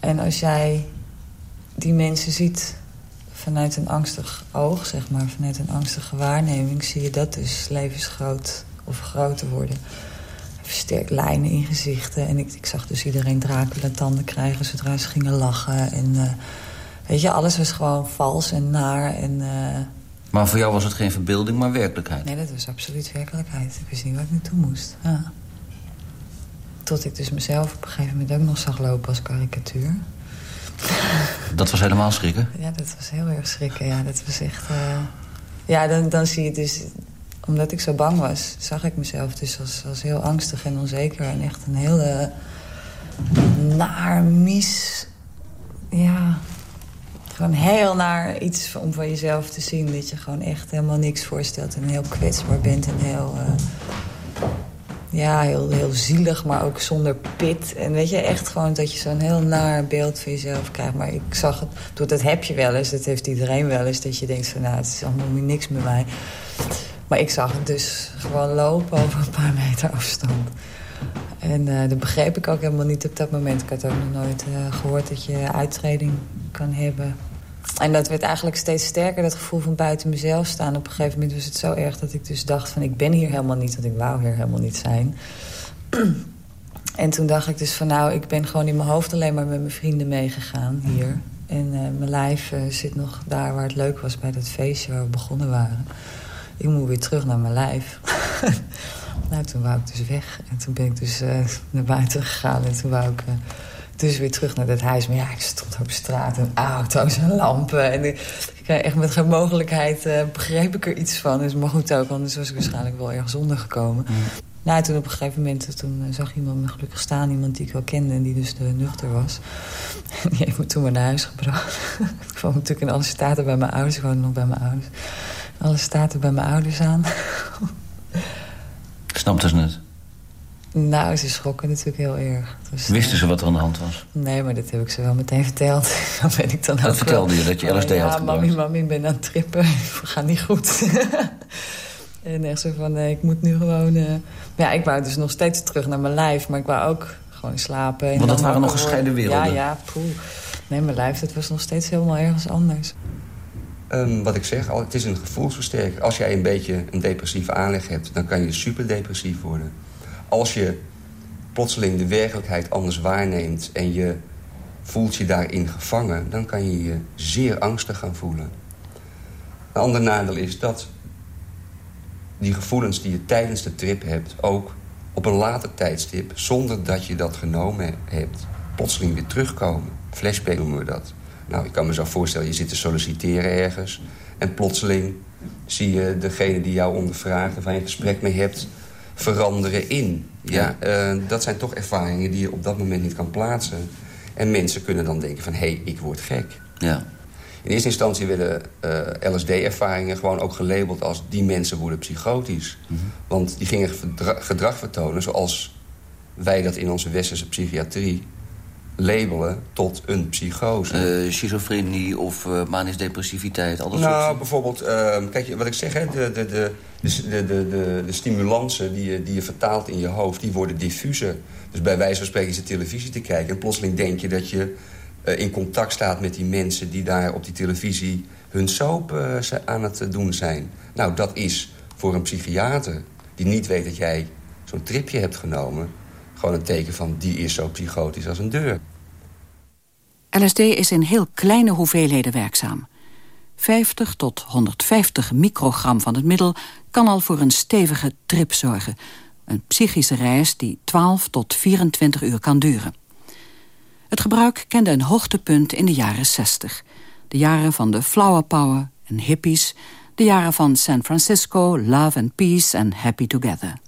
Speaker 12: En als jij die mensen ziet vanuit een angstig oog, zeg maar, vanuit een angstige waarneming... zie je dat dus levensgroot of groter worden. Versterkt lijnen in gezichten. En ik, ik zag dus iedereen Dracula tanden krijgen zodra ze gingen lachen. En uh, weet je, alles was gewoon vals en naar. En, uh...
Speaker 15: Maar voor jou was het geen verbeelding, maar werkelijkheid?
Speaker 12: Nee, dat was absoluut werkelijkheid. Ik wist niet waar ik naartoe moest. Ja. Tot ik dus mezelf op een gegeven moment ook nog zag lopen als karikatuur.
Speaker 15: Dat was helemaal schrikken?
Speaker 12: Ja, dat was heel erg schrikken. Ja, dat was echt... Uh... Ja, dan, dan zie je dus... Omdat ik zo bang was, zag ik mezelf dus als, als heel angstig en onzeker. En echt een hele naar, mis... Ja, gewoon heel naar iets om van jezelf te zien. Dat je gewoon echt helemaal niks voorstelt en heel kwetsbaar bent en heel... Uh ja, heel, heel zielig, maar ook zonder pit. En weet je, echt gewoon dat je zo'n heel naar beeld van jezelf krijgt. Maar ik zag het, dat heb je wel eens, dat heeft iedereen wel eens... dat je denkt van, nou, het is allemaal niks met mij. Maar ik zag het dus gewoon lopen over een paar meter afstand. En uh, dat begreep ik ook helemaal niet op dat moment. Ik had ook nog nooit uh, gehoord dat je uittreding kan hebben en dat werd eigenlijk steeds sterker, dat gevoel van buiten mezelf staan. Op een gegeven moment was het zo erg dat ik dus dacht van... ik ben hier helemaal niet, want ik wou hier helemaal niet zijn. [CLEARS THROAT] en toen dacht ik dus van nou, ik ben gewoon in mijn hoofd alleen maar met mijn vrienden meegegaan hier. En uh, mijn lijf zit nog daar waar het leuk was bij dat feestje waar we begonnen waren. Ik moet weer terug naar mijn lijf. [LAUGHS] nou, toen wou ik dus weg. En toen ben ik dus uh, naar buiten gegaan en toen wou ik dus weer terug naar dat huis. Maar ja, ik stond op straat en auto's en lampen. En ik, echt met geen mogelijkheid uh, begreep ik er iets van. Dus maar goed ook, anders was ik waarschijnlijk wel ergens ondergekomen. Mm. Nou, toen op een gegeven moment toen zag iemand me gelukkig staan. Iemand die ik wel kende en die dus de nuchter was. [LAUGHS] die heeft me toen maar naar huis gebracht. [LAUGHS] ik kwam natuurlijk in alle staten bij mijn ouders. Ik woonde nog bij mijn ouders. Alle staten bij mijn ouders aan. [LAUGHS]
Speaker 15: Snapte ze het?
Speaker 12: Nou, ze schrokken natuurlijk heel erg.
Speaker 15: Dus, Wisten ze wat er aan de hand was?
Speaker 12: Nee, maar dat heb ik ze wel meteen verteld. [LAUGHS] dan ben ik dan
Speaker 15: dat vertelde je, dat je LSD
Speaker 12: oh,
Speaker 15: had
Speaker 12: Ja, mami, mami, ik ben aan het trippen. [LAUGHS] We gaan niet goed. en echt zo van, nee, ik moet nu gewoon... Uh... Ja, ik wou dus nog steeds terug naar mijn lijf. Maar ik wou ook gewoon slapen. En
Speaker 15: Want dat waren nog gescheiden werelden?
Speaker 12: Ja, ja, poeh. Nee, mijn lijf, dat was nog steeds helemaal ergens anders.
Speaker 11: Um, wat ik zeg, het is een gevoelsversterker. Als jij een beetje een depressieve aanleg hebt... dan kan je super depressief worden als je plotseling de werkelijkheid anders waarneemt... en je voelt je daarin gevangen... dan kan je je zeer angstig gaan voelen. Een ander nadeel is dat die gevoelens die je tijdens de trip hebt... ook op een later tijdstip, zonder dat je dat genomen hebt... plotseling weer terugkomen. Flashback noemen we dat. Nou, ik kan me zo voorstellen, je zit te solliciteren ergens... en plotseling zie je degene die jou ondervraagt... of waar je een gesprek mee hebt veranderen in. Ja, uh, dat zijn toch ervaringen die je op dat moment niet kan plaatsen. En mensen kunnen dan denken van, hé, hey, ik word gek.
Speaker 15: Ja.
Speaker 11: In eerste instantie werden uh, LSD-ervaringen gewoon ook gelabeld als... die mensen worden psychotisch. Mm -hmm. Want die gingen gedrag vertonen zoals wij dat in onze westerse psychiatrie labelen tot een psychose.
Speaker 15: Uh, schizofrenie of uh, manisch depressiviteit, alles
Speaker 11: Nou,
Speaker 15: soort...
Speaker 11: bijvoorbeeld, uh, kijk, wat ik zeg, hè, de, de, de, de, de, de, de stimulansen die je, die je vertaalt in je hoofd... die worden diffuser. Dus bij wijze van spreken je televisie te kijken... en plotseling denk je dat je in contact staat met die mensen... die daar op die televisie hun soap aan het doen zijn. Nou, dat is voor een psychiater die niet weet dat jij zo'n tripje hebt genomen gewoon een teken van die is zo psychotisch als een deur.
Speaker 6: LSD is in heel kleine hoeveelheden werkzaam. 50 tot 150 microgram van het middel kan al voor een stevige trip zorgen. Een psychische reis die 12 tot 24 uur kan duren. Het gebruik kende een hoogtepunt in de jaren 60. De jaren van de flower power en hippies. De jaren van San Francisco, love and peace en happy together.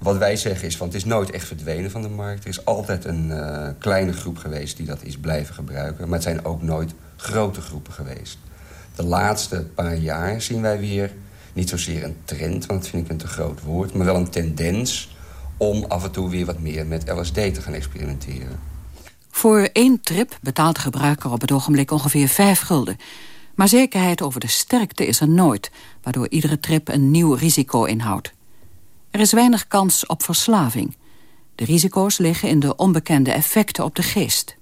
Speaker 11: Wat wij zeggen is, want het is nooit echt verdwenen van de markt. Er is altijd een uh, kleine groep geweest die dat is blijven gebruiken. Maar het zijn ook nooit grote groepen geweest. De laatste paar jaar zien wij weer, niet zozeer een trend... want dat vind ik een te groot woord, maar wel een tendens... om af en toe weer wat meer met LSD te gaan experimenteren.
Speaker 6: Voor één trip betaalt de gebruiker op het ogenblik ongeveer 5 gulden. Maar zekerheid over de sterkte is er nooit... waardoor iedere trip een nieuw risico inhoudt. Er is weinig kans op verslaving. De risico's liggen in de onbekende effecten op de geest.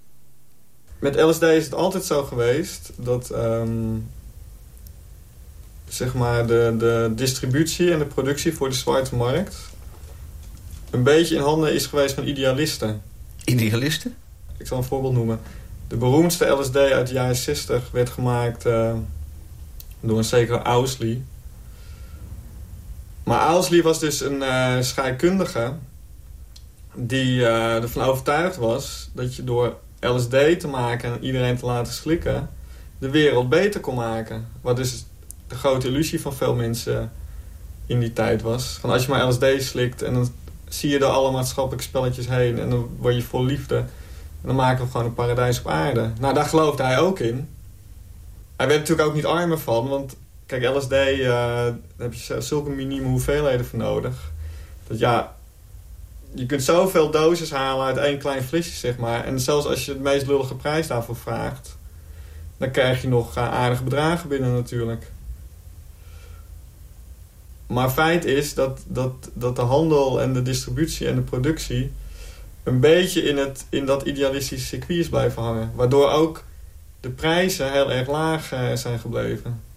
Speaker 13: Met LSD is het altijd zo geweest dat... Um, zeg maar de, de distributie en de productie voor de zwarte markt... een beetje in handen is geweest van idealisten.
Speaker 17: Idealisten?
Speaker 13: Ik zal een voorbeeld noemen. De beroemdste LSD uit de jaren 60 werd gemaakt uh, door een zekere Owsley. Maar Owsley was dus een uh, scheikundige die uh, ervan overtuigd was dat je door LSD te maken en iedereen te laten slikken de wereld beter kon maken. Wat dus de grote illusie van veel mensen in die tijd was. Van als je maar LSD slikt en dan zie je er alle maatschappelijke spelletjes heen en dan word je vol liefde. En dan maken we gewoon een paradijs op aarde. Nou, daar geloofde hij ook in. Hij werd natuurlijk ook niet armer van, want Kijk, LSD, uh, daar heb je zulke minieme hoeveelheden voor nodig. Dat ja, je kunt zoveel doses halen uit één klein flesje, zeg maar. En zelfs als je het meest lullige prijs daarvoor vraagt... dan krijg je nog uh, aardige bedragen binnen natuurlijk. Maar feit is dat, dat, dat de handel en de distributie en de productie... een beetje in, het, in dat idealistische circuit is blijven hangen. Waardoor ook de prijzen heel erg laag uh, zijn gebleven.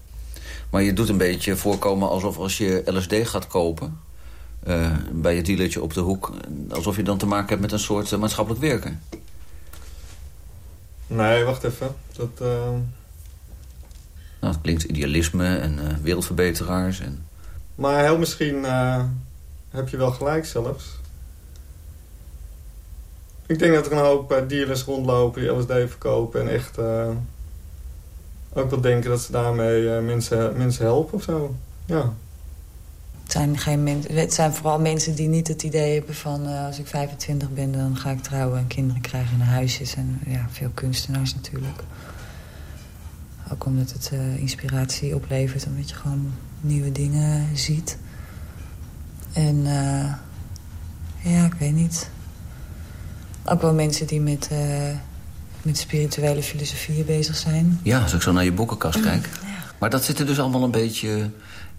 Speaker 17: Maar je doet een beetje voorkomen alsof als je LSD gaat kopen... Uh, bij je dealertje op de hoek... alsof je dan te maken hebt met een soort uh, maatschappelijk werken.
Speaker 13: Nee, wacht even. Dat, uh...
Speaker 17: nou, het klinkt idealisme en wereldverbeteraars. En...
Speaker 13: Maar heel misschien heb je wel gelijk zelfs. Ik denk dat er een hoop dealers rondlopen die LSD verkopen... en echt ook wel denken dat ze daarmee uh, mensen, mensen helpen of zo. Ja.
Speaker 12: Het zijn, geen mensen, het zijn vooral mensen die niet het idee hebben van... Uh, als ik 25 ben, dan ga ik trouwen en kinderen krijgen en huisjes. En ja, veel kunstenaars natuurlijk. Ook omdat het uh, inspiratie oplevert, omdat je gewoon nieuwe dingen ziet. En ja, ik weet niet. Ook wel mensen die met met spirituele filosofieën bezig zijn.
Speaker 17: Ja, als ik zo naar je boekenkast kijk. Maar dat zit er dus allemaal een beetje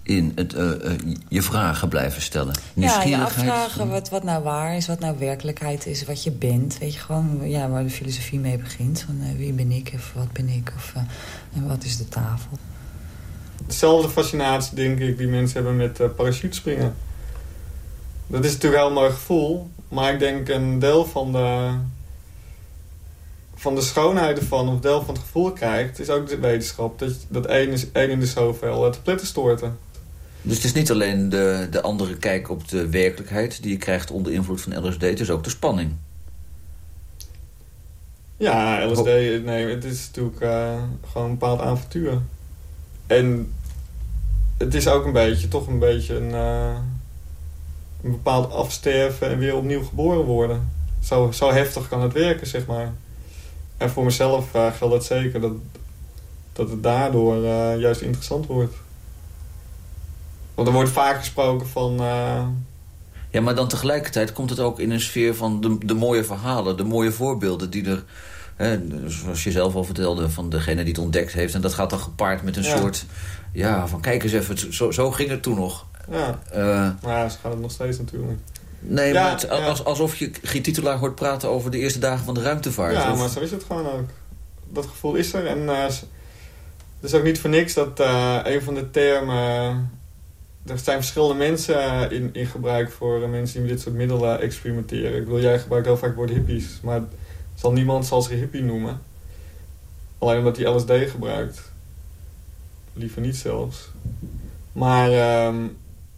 Speaker 17: in het uh, uh, je vragen blijven stellen. Nieuwsgierigheid.
Speaker 12: Ja, je afvragen wat, wat nou waar is, wat nou werkelijkheid is, wat je bent. Weet je, gewoon ja, waar de filosofie mee begint. Van uh, wie ben ik of wat ben ik of en wat is de tafel.
Speaker 13: Dezelfde fascinatie, denk ik, die mensen hebben met parachutespringen. Dat is natuurlijk een heel mooi gevoel. Maar ik denk een deel van de van de schoonheid ervan, of deel van het gevoel krijgt, is ook de wetenschap. Dat, dat één, is, één in de zoveel te pletten storten.
Speaker 17: Dus het is niet alleen de, de andere kijk op de werkelijkheid... die je krijgt onder invloed van LSD, het is ook de spanning.
Speaker 13: Ja, LSD, nee, het is natuurlijk uh, gewoon een bepaald avontuur. En het is ook een beetje, toch een beetje een, uh, een bepaald afsterven en weer opnieuw geboren worden. Zo, zo heftig kan het werken, zeg maar. En voor mezelf uh, geldt het zeker dat, dat het daardoor uh, juist interessant wordt. Want er wordt vaak gesproken van... Uh...
Speaker 17: Ja, maar dan tegelijkertijd komt het ook in een sfeer van de, de mooie verhalen... de mooie voorbeelden die er... Hè, zoals je zelf al vertelde, van degene die het ontdekt heeft. En dat gaat dan gepaard met een
Speaker 13: Ja.
Speaker 17: soort... Ja, van kijk eens even, zo, zo ging het toen nog.
Speaker 13: Ja,
Speaker 17: Eh,
Speaker 13: maar ja, ze gaan het nog steeds natuurlijk.
Speaker 17: Nee,
Speaker 13: Ja,
Speaker 17: maar het-
Speaker 13: ja.
Speaker 17: als, alsof je Giet Titelaar hoort praten over de eerste dagen van de ruimtevaart.
Speaker 13: Ja,
Speaker 17: Of-
Speaker 13: maar zo is het gewoon ook. Dat gevoel is er. En eh, s- het is ook niet voor niks dat eh, een van de termen... Er zijn verschillende mensen eh, in, in gebruik voor eh, mensen die met dit soort middelen experimenteren. Ik bedoel, jij gebruikt heel vaak het woord hippies. Maar zal niemand zal zich hippie noemen. Alleen omdat hij LSD gebruikt. Liever niet zelfs. Maar ehm,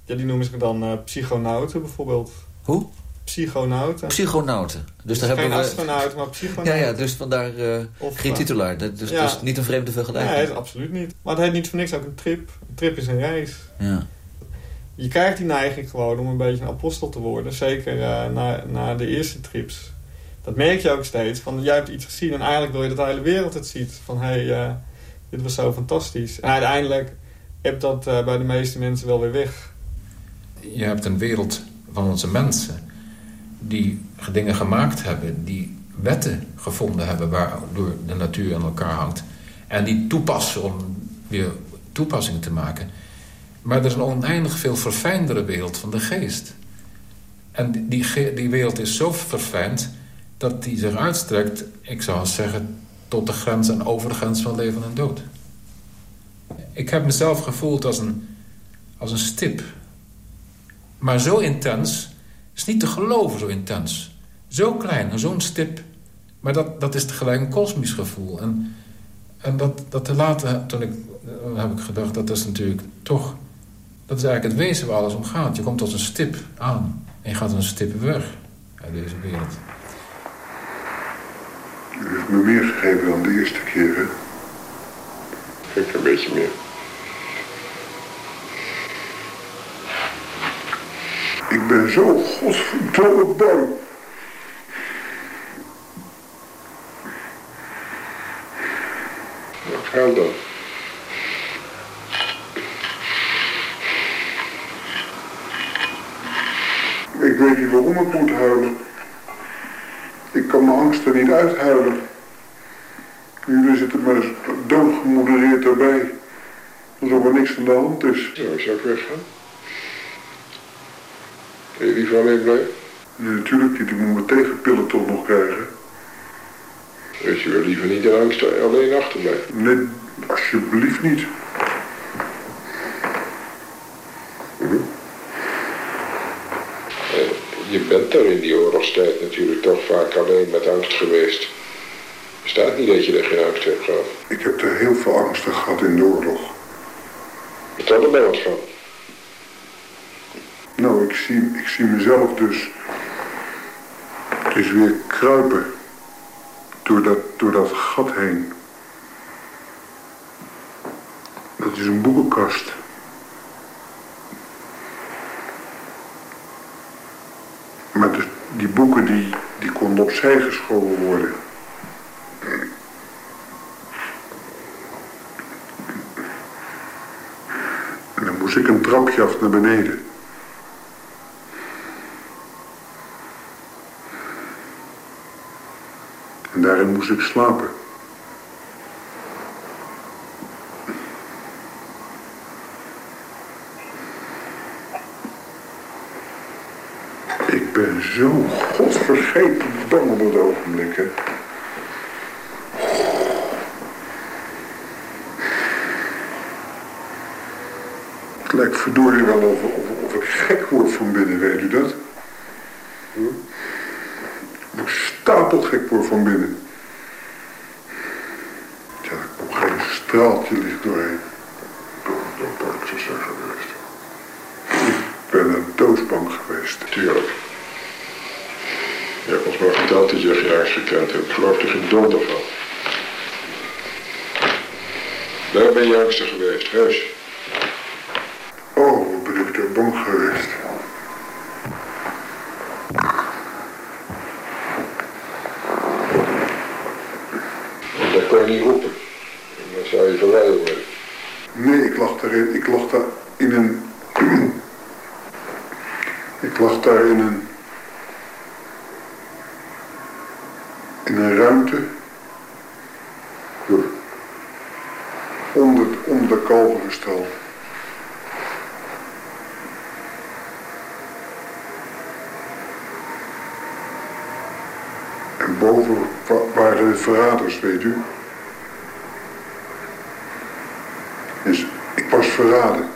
Speaker 13: ja, die noemen zich dan eh psychonauten bijvoorbeeld.
Speaker 17: Hoe?
Speaker 13: psychonauten.
Speaker 17: Psychonauten. Dus daar
Speaker 13: Geen
Speaker 17: hebben we...
Speaker 13: astronauten, maar psychonauten.
Speaker 17: Ja, ja, dus vandaar uh,
Speaker 13: Of,
Speaker 17: geen
Speaker 13: uh,
Speaker 17: titulaar. Dat- Dus
Speaker 13: ja.
Speaker 17: is niet een vreemde vergelijking.
Speaker 13: Nee, absoluut niet. Maar het heet niet voor niks ook een trip. Een trip is een reis.
Speaker 17: Ja.
Speaker 13: Je krijgt die neiging gewoon om een beetje een apostel te worden. Zeker eh, na, na de eerste trips. Dat merk je ook steeds. Van, jij hebt iets gezien en eigenlijk wil je dat de hele wereld het ziet. Van, hé, hey, eh, dit was zo fantastisch. En uiteindelijk heb dat eh, bij de meeste mensen wel weer weg.
Speaker 9: Je hebt een wereld van onze mensen die dingen gemaakt hebben, die wetten gevonden hebben waardoor de natuur aan elkaar hangt. En die toepassen om weer toepassing te maken. Maar er is een oneindig veel verfijndere wereld van de geest. En die- die, wereld is zo verfijnd dat die zich uitstrekt, ik zou zeggen, tot de grens en over de grens van leven en dood. Ik heb mezelf gevoeld als een, als een stip. Maar zo intens, is niet te geloven zo intens. Zo klein zo'n stip. Maar dat, dat is tegelijk een kosmisch gevoel. En, en dat, dat te laten, toen ik, eh, heb ik gedacht, dat is natuurlijk toch... Dat is eigenlijk het wezen waar alles om gaat. Je komt als een stip aan. En je gaat als een stip weg uit deze wereld.
Speaker 14: U heeft me meer gegeven dan de eerste keer, hè?
Speaker 16: Ik een beetje meer.
Speaker 14: Ik ben zo godverdomme bang.
Speaker 16: Wat gaat dan?
Speaker 14: Ik weet niet waarom ik moet huilen. Ik kan mijn angsten niet uithuilen. Jullie zitten maar doodgemodereerd erbij. Alsof er niks aan de hand is.
Speaker 16: Nou, zou ik weggaan? Wil je liever alleen blijven?
Speaker 14: Nee, natuurlijk niet. Ik moet mijn tegenpillen toch nog krijgen.
Speaker 16: Weet je wel liever niet in angst alleen achterblijven?
Speaker 14: Nee, alsjeblieft niet.
Speaker 16: Mhm. Eh, Je bent daar in die oorlogstijd natuurlijk toch vaak alleen met angst geweest. Er staat niet dat je er geen angst hebt gehad.
Speaker 14: Ik heb er heel veel angsten gehad in de oorlog.
Speaker 16: Vertel er mij wat van.
Speaker 14: Ik zie, ik zie mezelf dus... Dus weer kruipen. Door dat, door dat gat heen. Dat is een boekenkast. Maar die boeken die, die konden opzij geschoven worden. En dan moest ik een trapje af naar beneden. En moest ik slapen. Ik ben zo godvergeten bang op het ogenblik, hè. Het lijkt verdorie wel of, of, of ik gek word van binnen, weet u dat? Hm? Stapelgek word van binnen. Ja, er komt geen straaltje licht doorheen.
Speaker 16: Dat kan ik zo zeggen geweest.
Speaker 14: Ik ben een doodsbang geweest.
Speaker 16: Tuurlijk. Je hebt ons maar verteld dat je geen angst gekend hebt. Ik geloof er geen donder van. Je angstig geweest, heus.
Speaker 14: Oh, ben ik daar bang geweest.
Speaker 16: Dat kon je niet roepen. En dan zou je verleiden worden.
Speaker 14: Nee, ik lag daarin. Ik lag daar in een. ik lag daar in een. in een ruimte. Onder, kalverenstal. En boven wa- waren de verraders, weet u. Dus ik was verraden.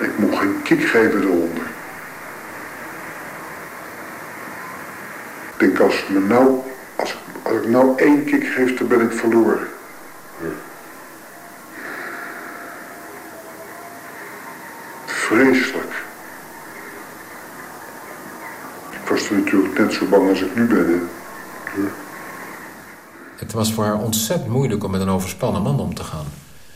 Speaker 14: Ik mocht geen kick geven eronder. Ik denk als, me nou, als, als ik nou één kick geef, dan ben ik verloren. Vreselijk. was natuurlijk net zo bang als ik nu ben. Hè.
Speaker 9: Het was voor haar ontzettend moeilijk om met een overspannen man om te gaan.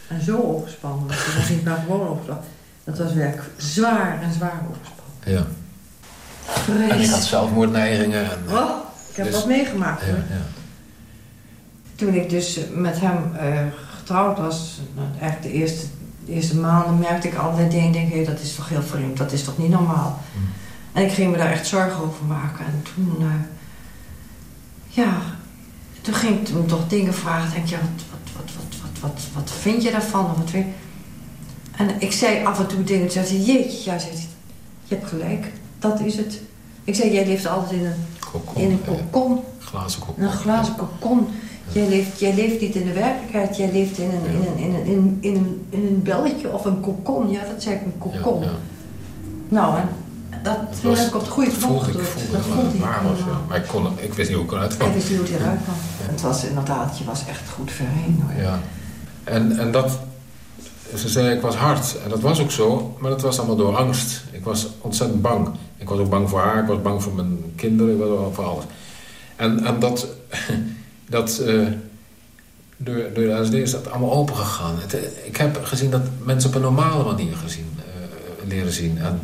Speaker 18: En zo overspannen. Dat was niet maar gewoon overspannen. Dat was werk zwaar en zwaar overspannen.
Speaker 9: Ja.
Speaker 18: Vrees.
Speaker 9: En ik had zelfmoordneigingen. En,
Speaker 18: Oh, ik heb
Speaker 9: dus-
Speaker 18: dat meegemaakt.
Speaker 9: Ja.
Speaker 18: Toen ik dus met hem eh, getrouwd was, nou, eigenlijk de eerste, de eerste maanden merkte ik allerlei dingen. Ik denk, hé, dat is toch heel vreemd, dat is toch niet normaal. En ik ging me daar echt zorgen over maken. En toen, eh, ja, toen ging ik hem toch dingen vragen. Denk, ja, wat, wat, wat, wat, wat, wat, wat vind je daarvan? Of Wat vind... En ik zei af en toe dingen, zei hij, jeetje, ja, zei hij, je hebt gelijk, dat is het. Ik zei, jij leeft altijd in een, in een kokon.
Speaker 9: Glazen kokon.
Speaker 18: Een glazen kokon. Jij leeft, jij leeft niet in de werkelijkheid, jij leeft in een, in een, in een, in een, in een, in een belletje of een kokon. Ja, dat zei ik, een kokon. Nou, en dat, toen heb ik op het goede knop
Speaker 9: voelde ik,
Speaker 18: Dat voelde ik
Speaker 9: waar was, ja. Maar ik, kon, ik wist niet hoe ik eruit kwam.
Speaker 18: Ik wist niet hoe het eruit kwam. Het was inderdaad, je was echt goed verheen. hoor.
Speaker 9: Ja. En, en dat... Ze zei, ik was hard. En dat was ook zo, maar dat was allemaal door angst. Ik was ontzettend bang. Ik was ook bang voor haar, ik was bang voor mijn kinderen, ik was bang voor alles. En, en dat... [LAUGHS] dat eh, door, door de LSD is dat allemaal open gegaan. Het, ik heb gezien dat mensen op een normale manier gezien, eh, leren zien. En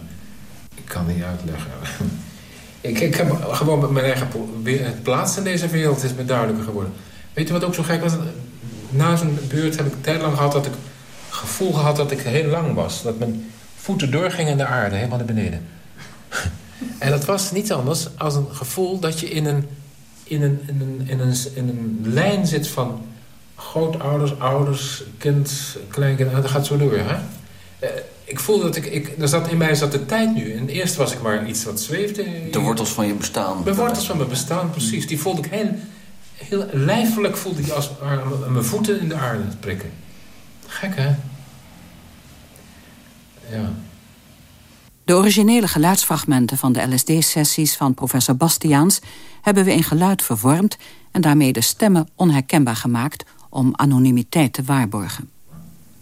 Speaker 9: kan niet uitleggen. [LAUGHS] ik, ik heb gewoon mijn eigen plaats in deze wereld is me duidelijker geworden. Weet je wat ook zo gek was? Na zo'n beurt heb ik tijdlang gehad dat ik gevoel gehad dat ik heel lang was. Dat mijn voeten doorgingen in de aarde, helemaal naar beneden. [LAUGHS] en dat was niets anders als een gevoel dat je in een, in een, in een, in een, in een lijn zit van grootouders, ouders, kind, kleinkind. Dat gaat zo door, hè? Ik voelde dat ik, ik... Er zat in mij zat de tijd nu. En eerst was ik maar iets wat zweefde.
Speaker 17: De wortels van je bestaan.
Speaker 9: De wortels van mijn bestaan, precies. Die voelde ik heel, heel lijfelijk voelde ik als mijn voeten in de aarde prikken. Gek, hè? Ja.
Speaker 6: De originele geluidsfragmenten van de LSD-sessies van professor Bastiaans... hebben we in geluid vervormd en daarmee de stemmen onherkenbaar gemaakt... om anonimiteit te waarborgen.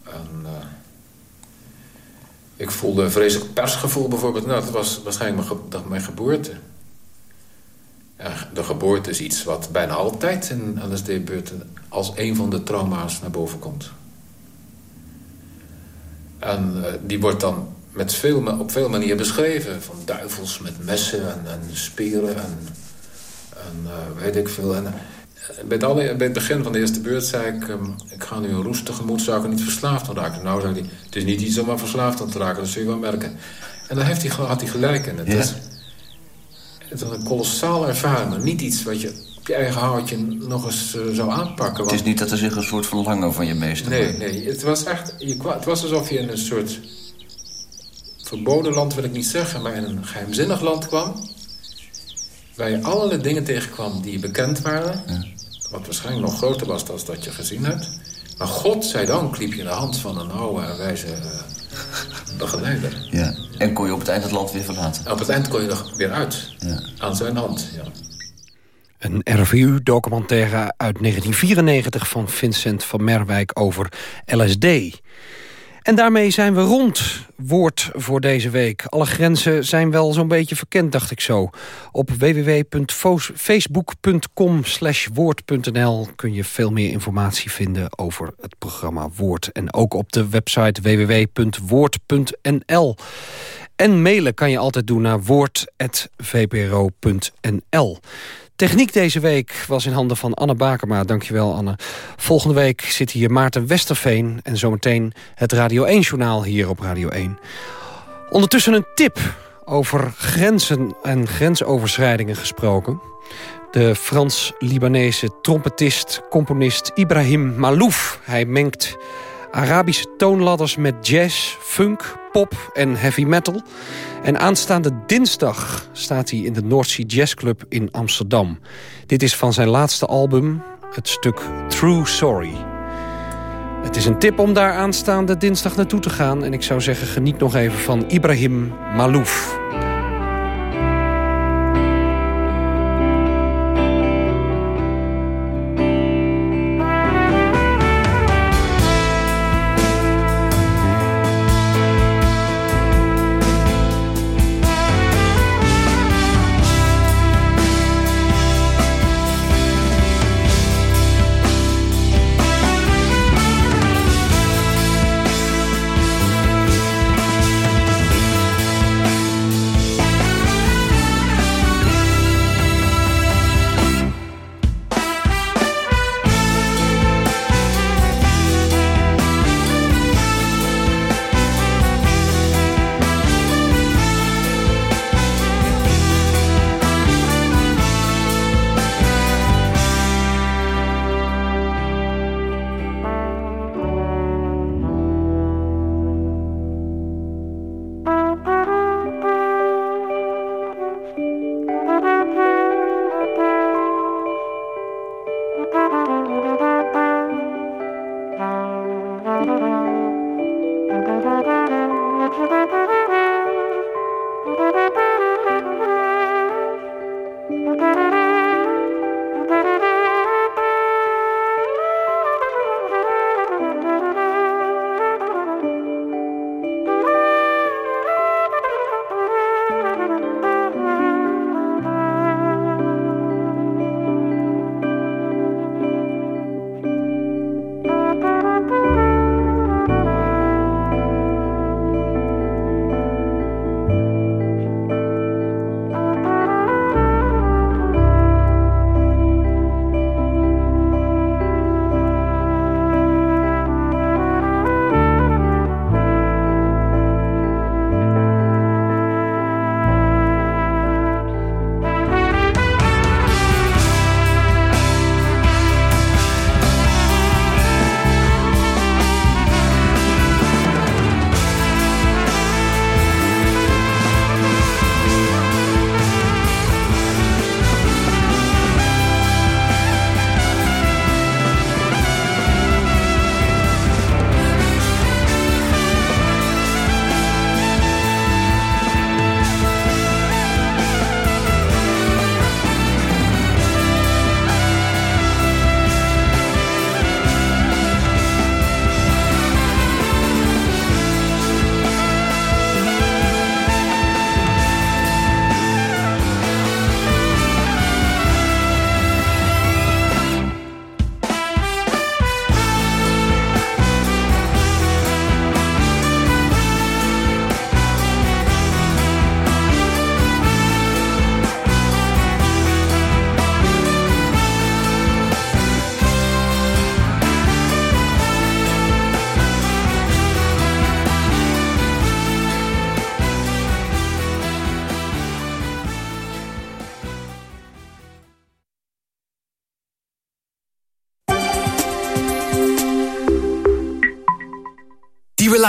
Speaker 9: En, eh, ik voelde een vreselijk persgevoel bijvoorbeeld. Nou, dat was waarschijnlijk mijn, geboorte. De geboorte is iets wat bijna altijd in LSD-beurten... als een van de trauma's naar boven komt. En eh, die wordt dan met veel, op veel manieren beschreven. Van duivels met messen en, en speren en, eh, weet ik veel. En, bij, het alle, bij het begin van de eerste beurt zei ik... ehm, ik ga nu een roes tegemoet, zou ik er niet verslaafd aan raken? Nou, zei hij, het is niet iets om maar verslaafd aan te raken, dat zul je wel merken. En daar heeft hij, had hij gelijk in. Het,
Speaker 17: Ja.
Speaker 9: is, het is een kolossale ervaring, maar niet iets wat je op je eigen houtje nog eens eh, zou aanpakken.
Speaker 17: Het is niet dat er zich een soort verlangen van je meester
Speaker 9: Nee, nee. Het was echt... Je, het was alsof je in een soort... Verboden land wil ik niet zeggen, maar in een geheimzinnig land kwam. Waar je allerlei dingen tegenkwam die je bekend waren. Wat waarschijnlijk nog groter was dan dat je gezien hebt. Maar God zij dank liep je in de hand van een oude en wijze eh, begeleider.
Speaker 17: Ja. En kon je op het eind het land weer verlaten.
Speaker 9: En op het eind kon je er weer uit. Aan zijn hand, ja.
Speaker 7: Een RVU-documentaire uit 1994 van Vincent van Merwijk over LSD. En daarmee zijn we rond, woord voor deze week. Alle grenzen zijn wel zo'n beetje verkend, dacht ik zo. Op www.facebook.com woord.nl kun je veel meer informatie vinden over het programma Woord. En ook op de website www.woord.nl. En mailen kan je altijd doen naar woord.vpro.nl. Techniek deze week was in handen van Anne Bakema. Dankjewel, Anne. Volgende week zit hier Maarten Westerveen... en zometeen het Radio 1-journaal hier op Radio 1. Ondertussen een tip over grenzen en grensoverschrijdingen gesproken. De Frans-Libanese trompetist, componist Ibrahim Malouf. Hij mengt Arabische toonladders met jazz, funk, pop en heavy metal. En aanstaande dinsdag staat hij in de Sea Jazz Club in Amsterdam. Dit is van zijn laatste album, het stuk True Sorry. Het is een tip om daar aanstaande dinsdag naartoe te gaan... en ik zou zeggen, geniet nog even van Ibrahim Malouf.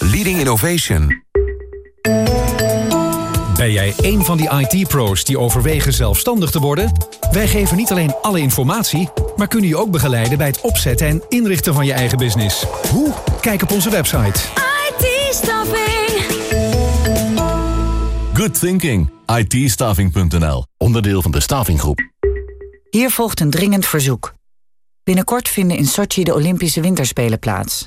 Speaker 19: leading innovation.
Speaker 2: Ben jij een van die IT-pro's die overwegen zelfstandig te worden? Wij geven niet alleen alle informatie, maar kunnen je ook begeleiden bij het opzetten en inrichten van je eigen business. Hoe? Kijk op onze website.
Speaker 20: IT-staffing.
Speaker 21: Good thinking. IT-staffing.nl. Onderdeel van de Stavinggroep.
Speaker 4: Hier volgt een dringend verzoek. Binnenkort vinden in Sochi de Olympische Winterspelen plaats.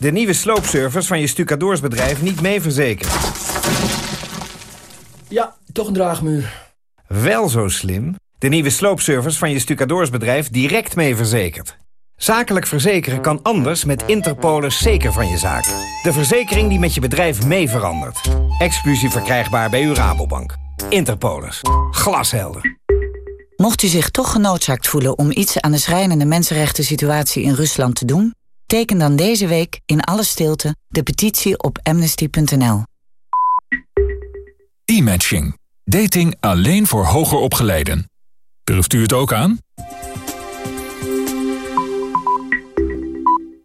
Speaker 22: De nieuwe sloopservice van je stucadoorsbedrijf niet mee verzekerd.
Speaker 23: Ja, toch een draagmuur.
Speaker 22: Wel zo slim. De nieuwe sloopservice van je stucadoorsbedrijf direct mee verzekerd. Zakelijk verzekeren kan anders met Interpolis zeker van je zaak. De verzekering die met je bedrijf mee verandert. Exclusief verkrijgbaar bij uw Rabobank. Interpolis. Glashelder.
Speaker 4: Mocht u zich toch genoodzaakt voelen om iets aan de schrijnende mensenrechten situatie in Rusland te doen, teken dan deze week in alle stilte de petitie op amnesty.nl.
Speaker 24: E-matching. Dating alleen voor hoger opgeleiden. Durft u het ook aan?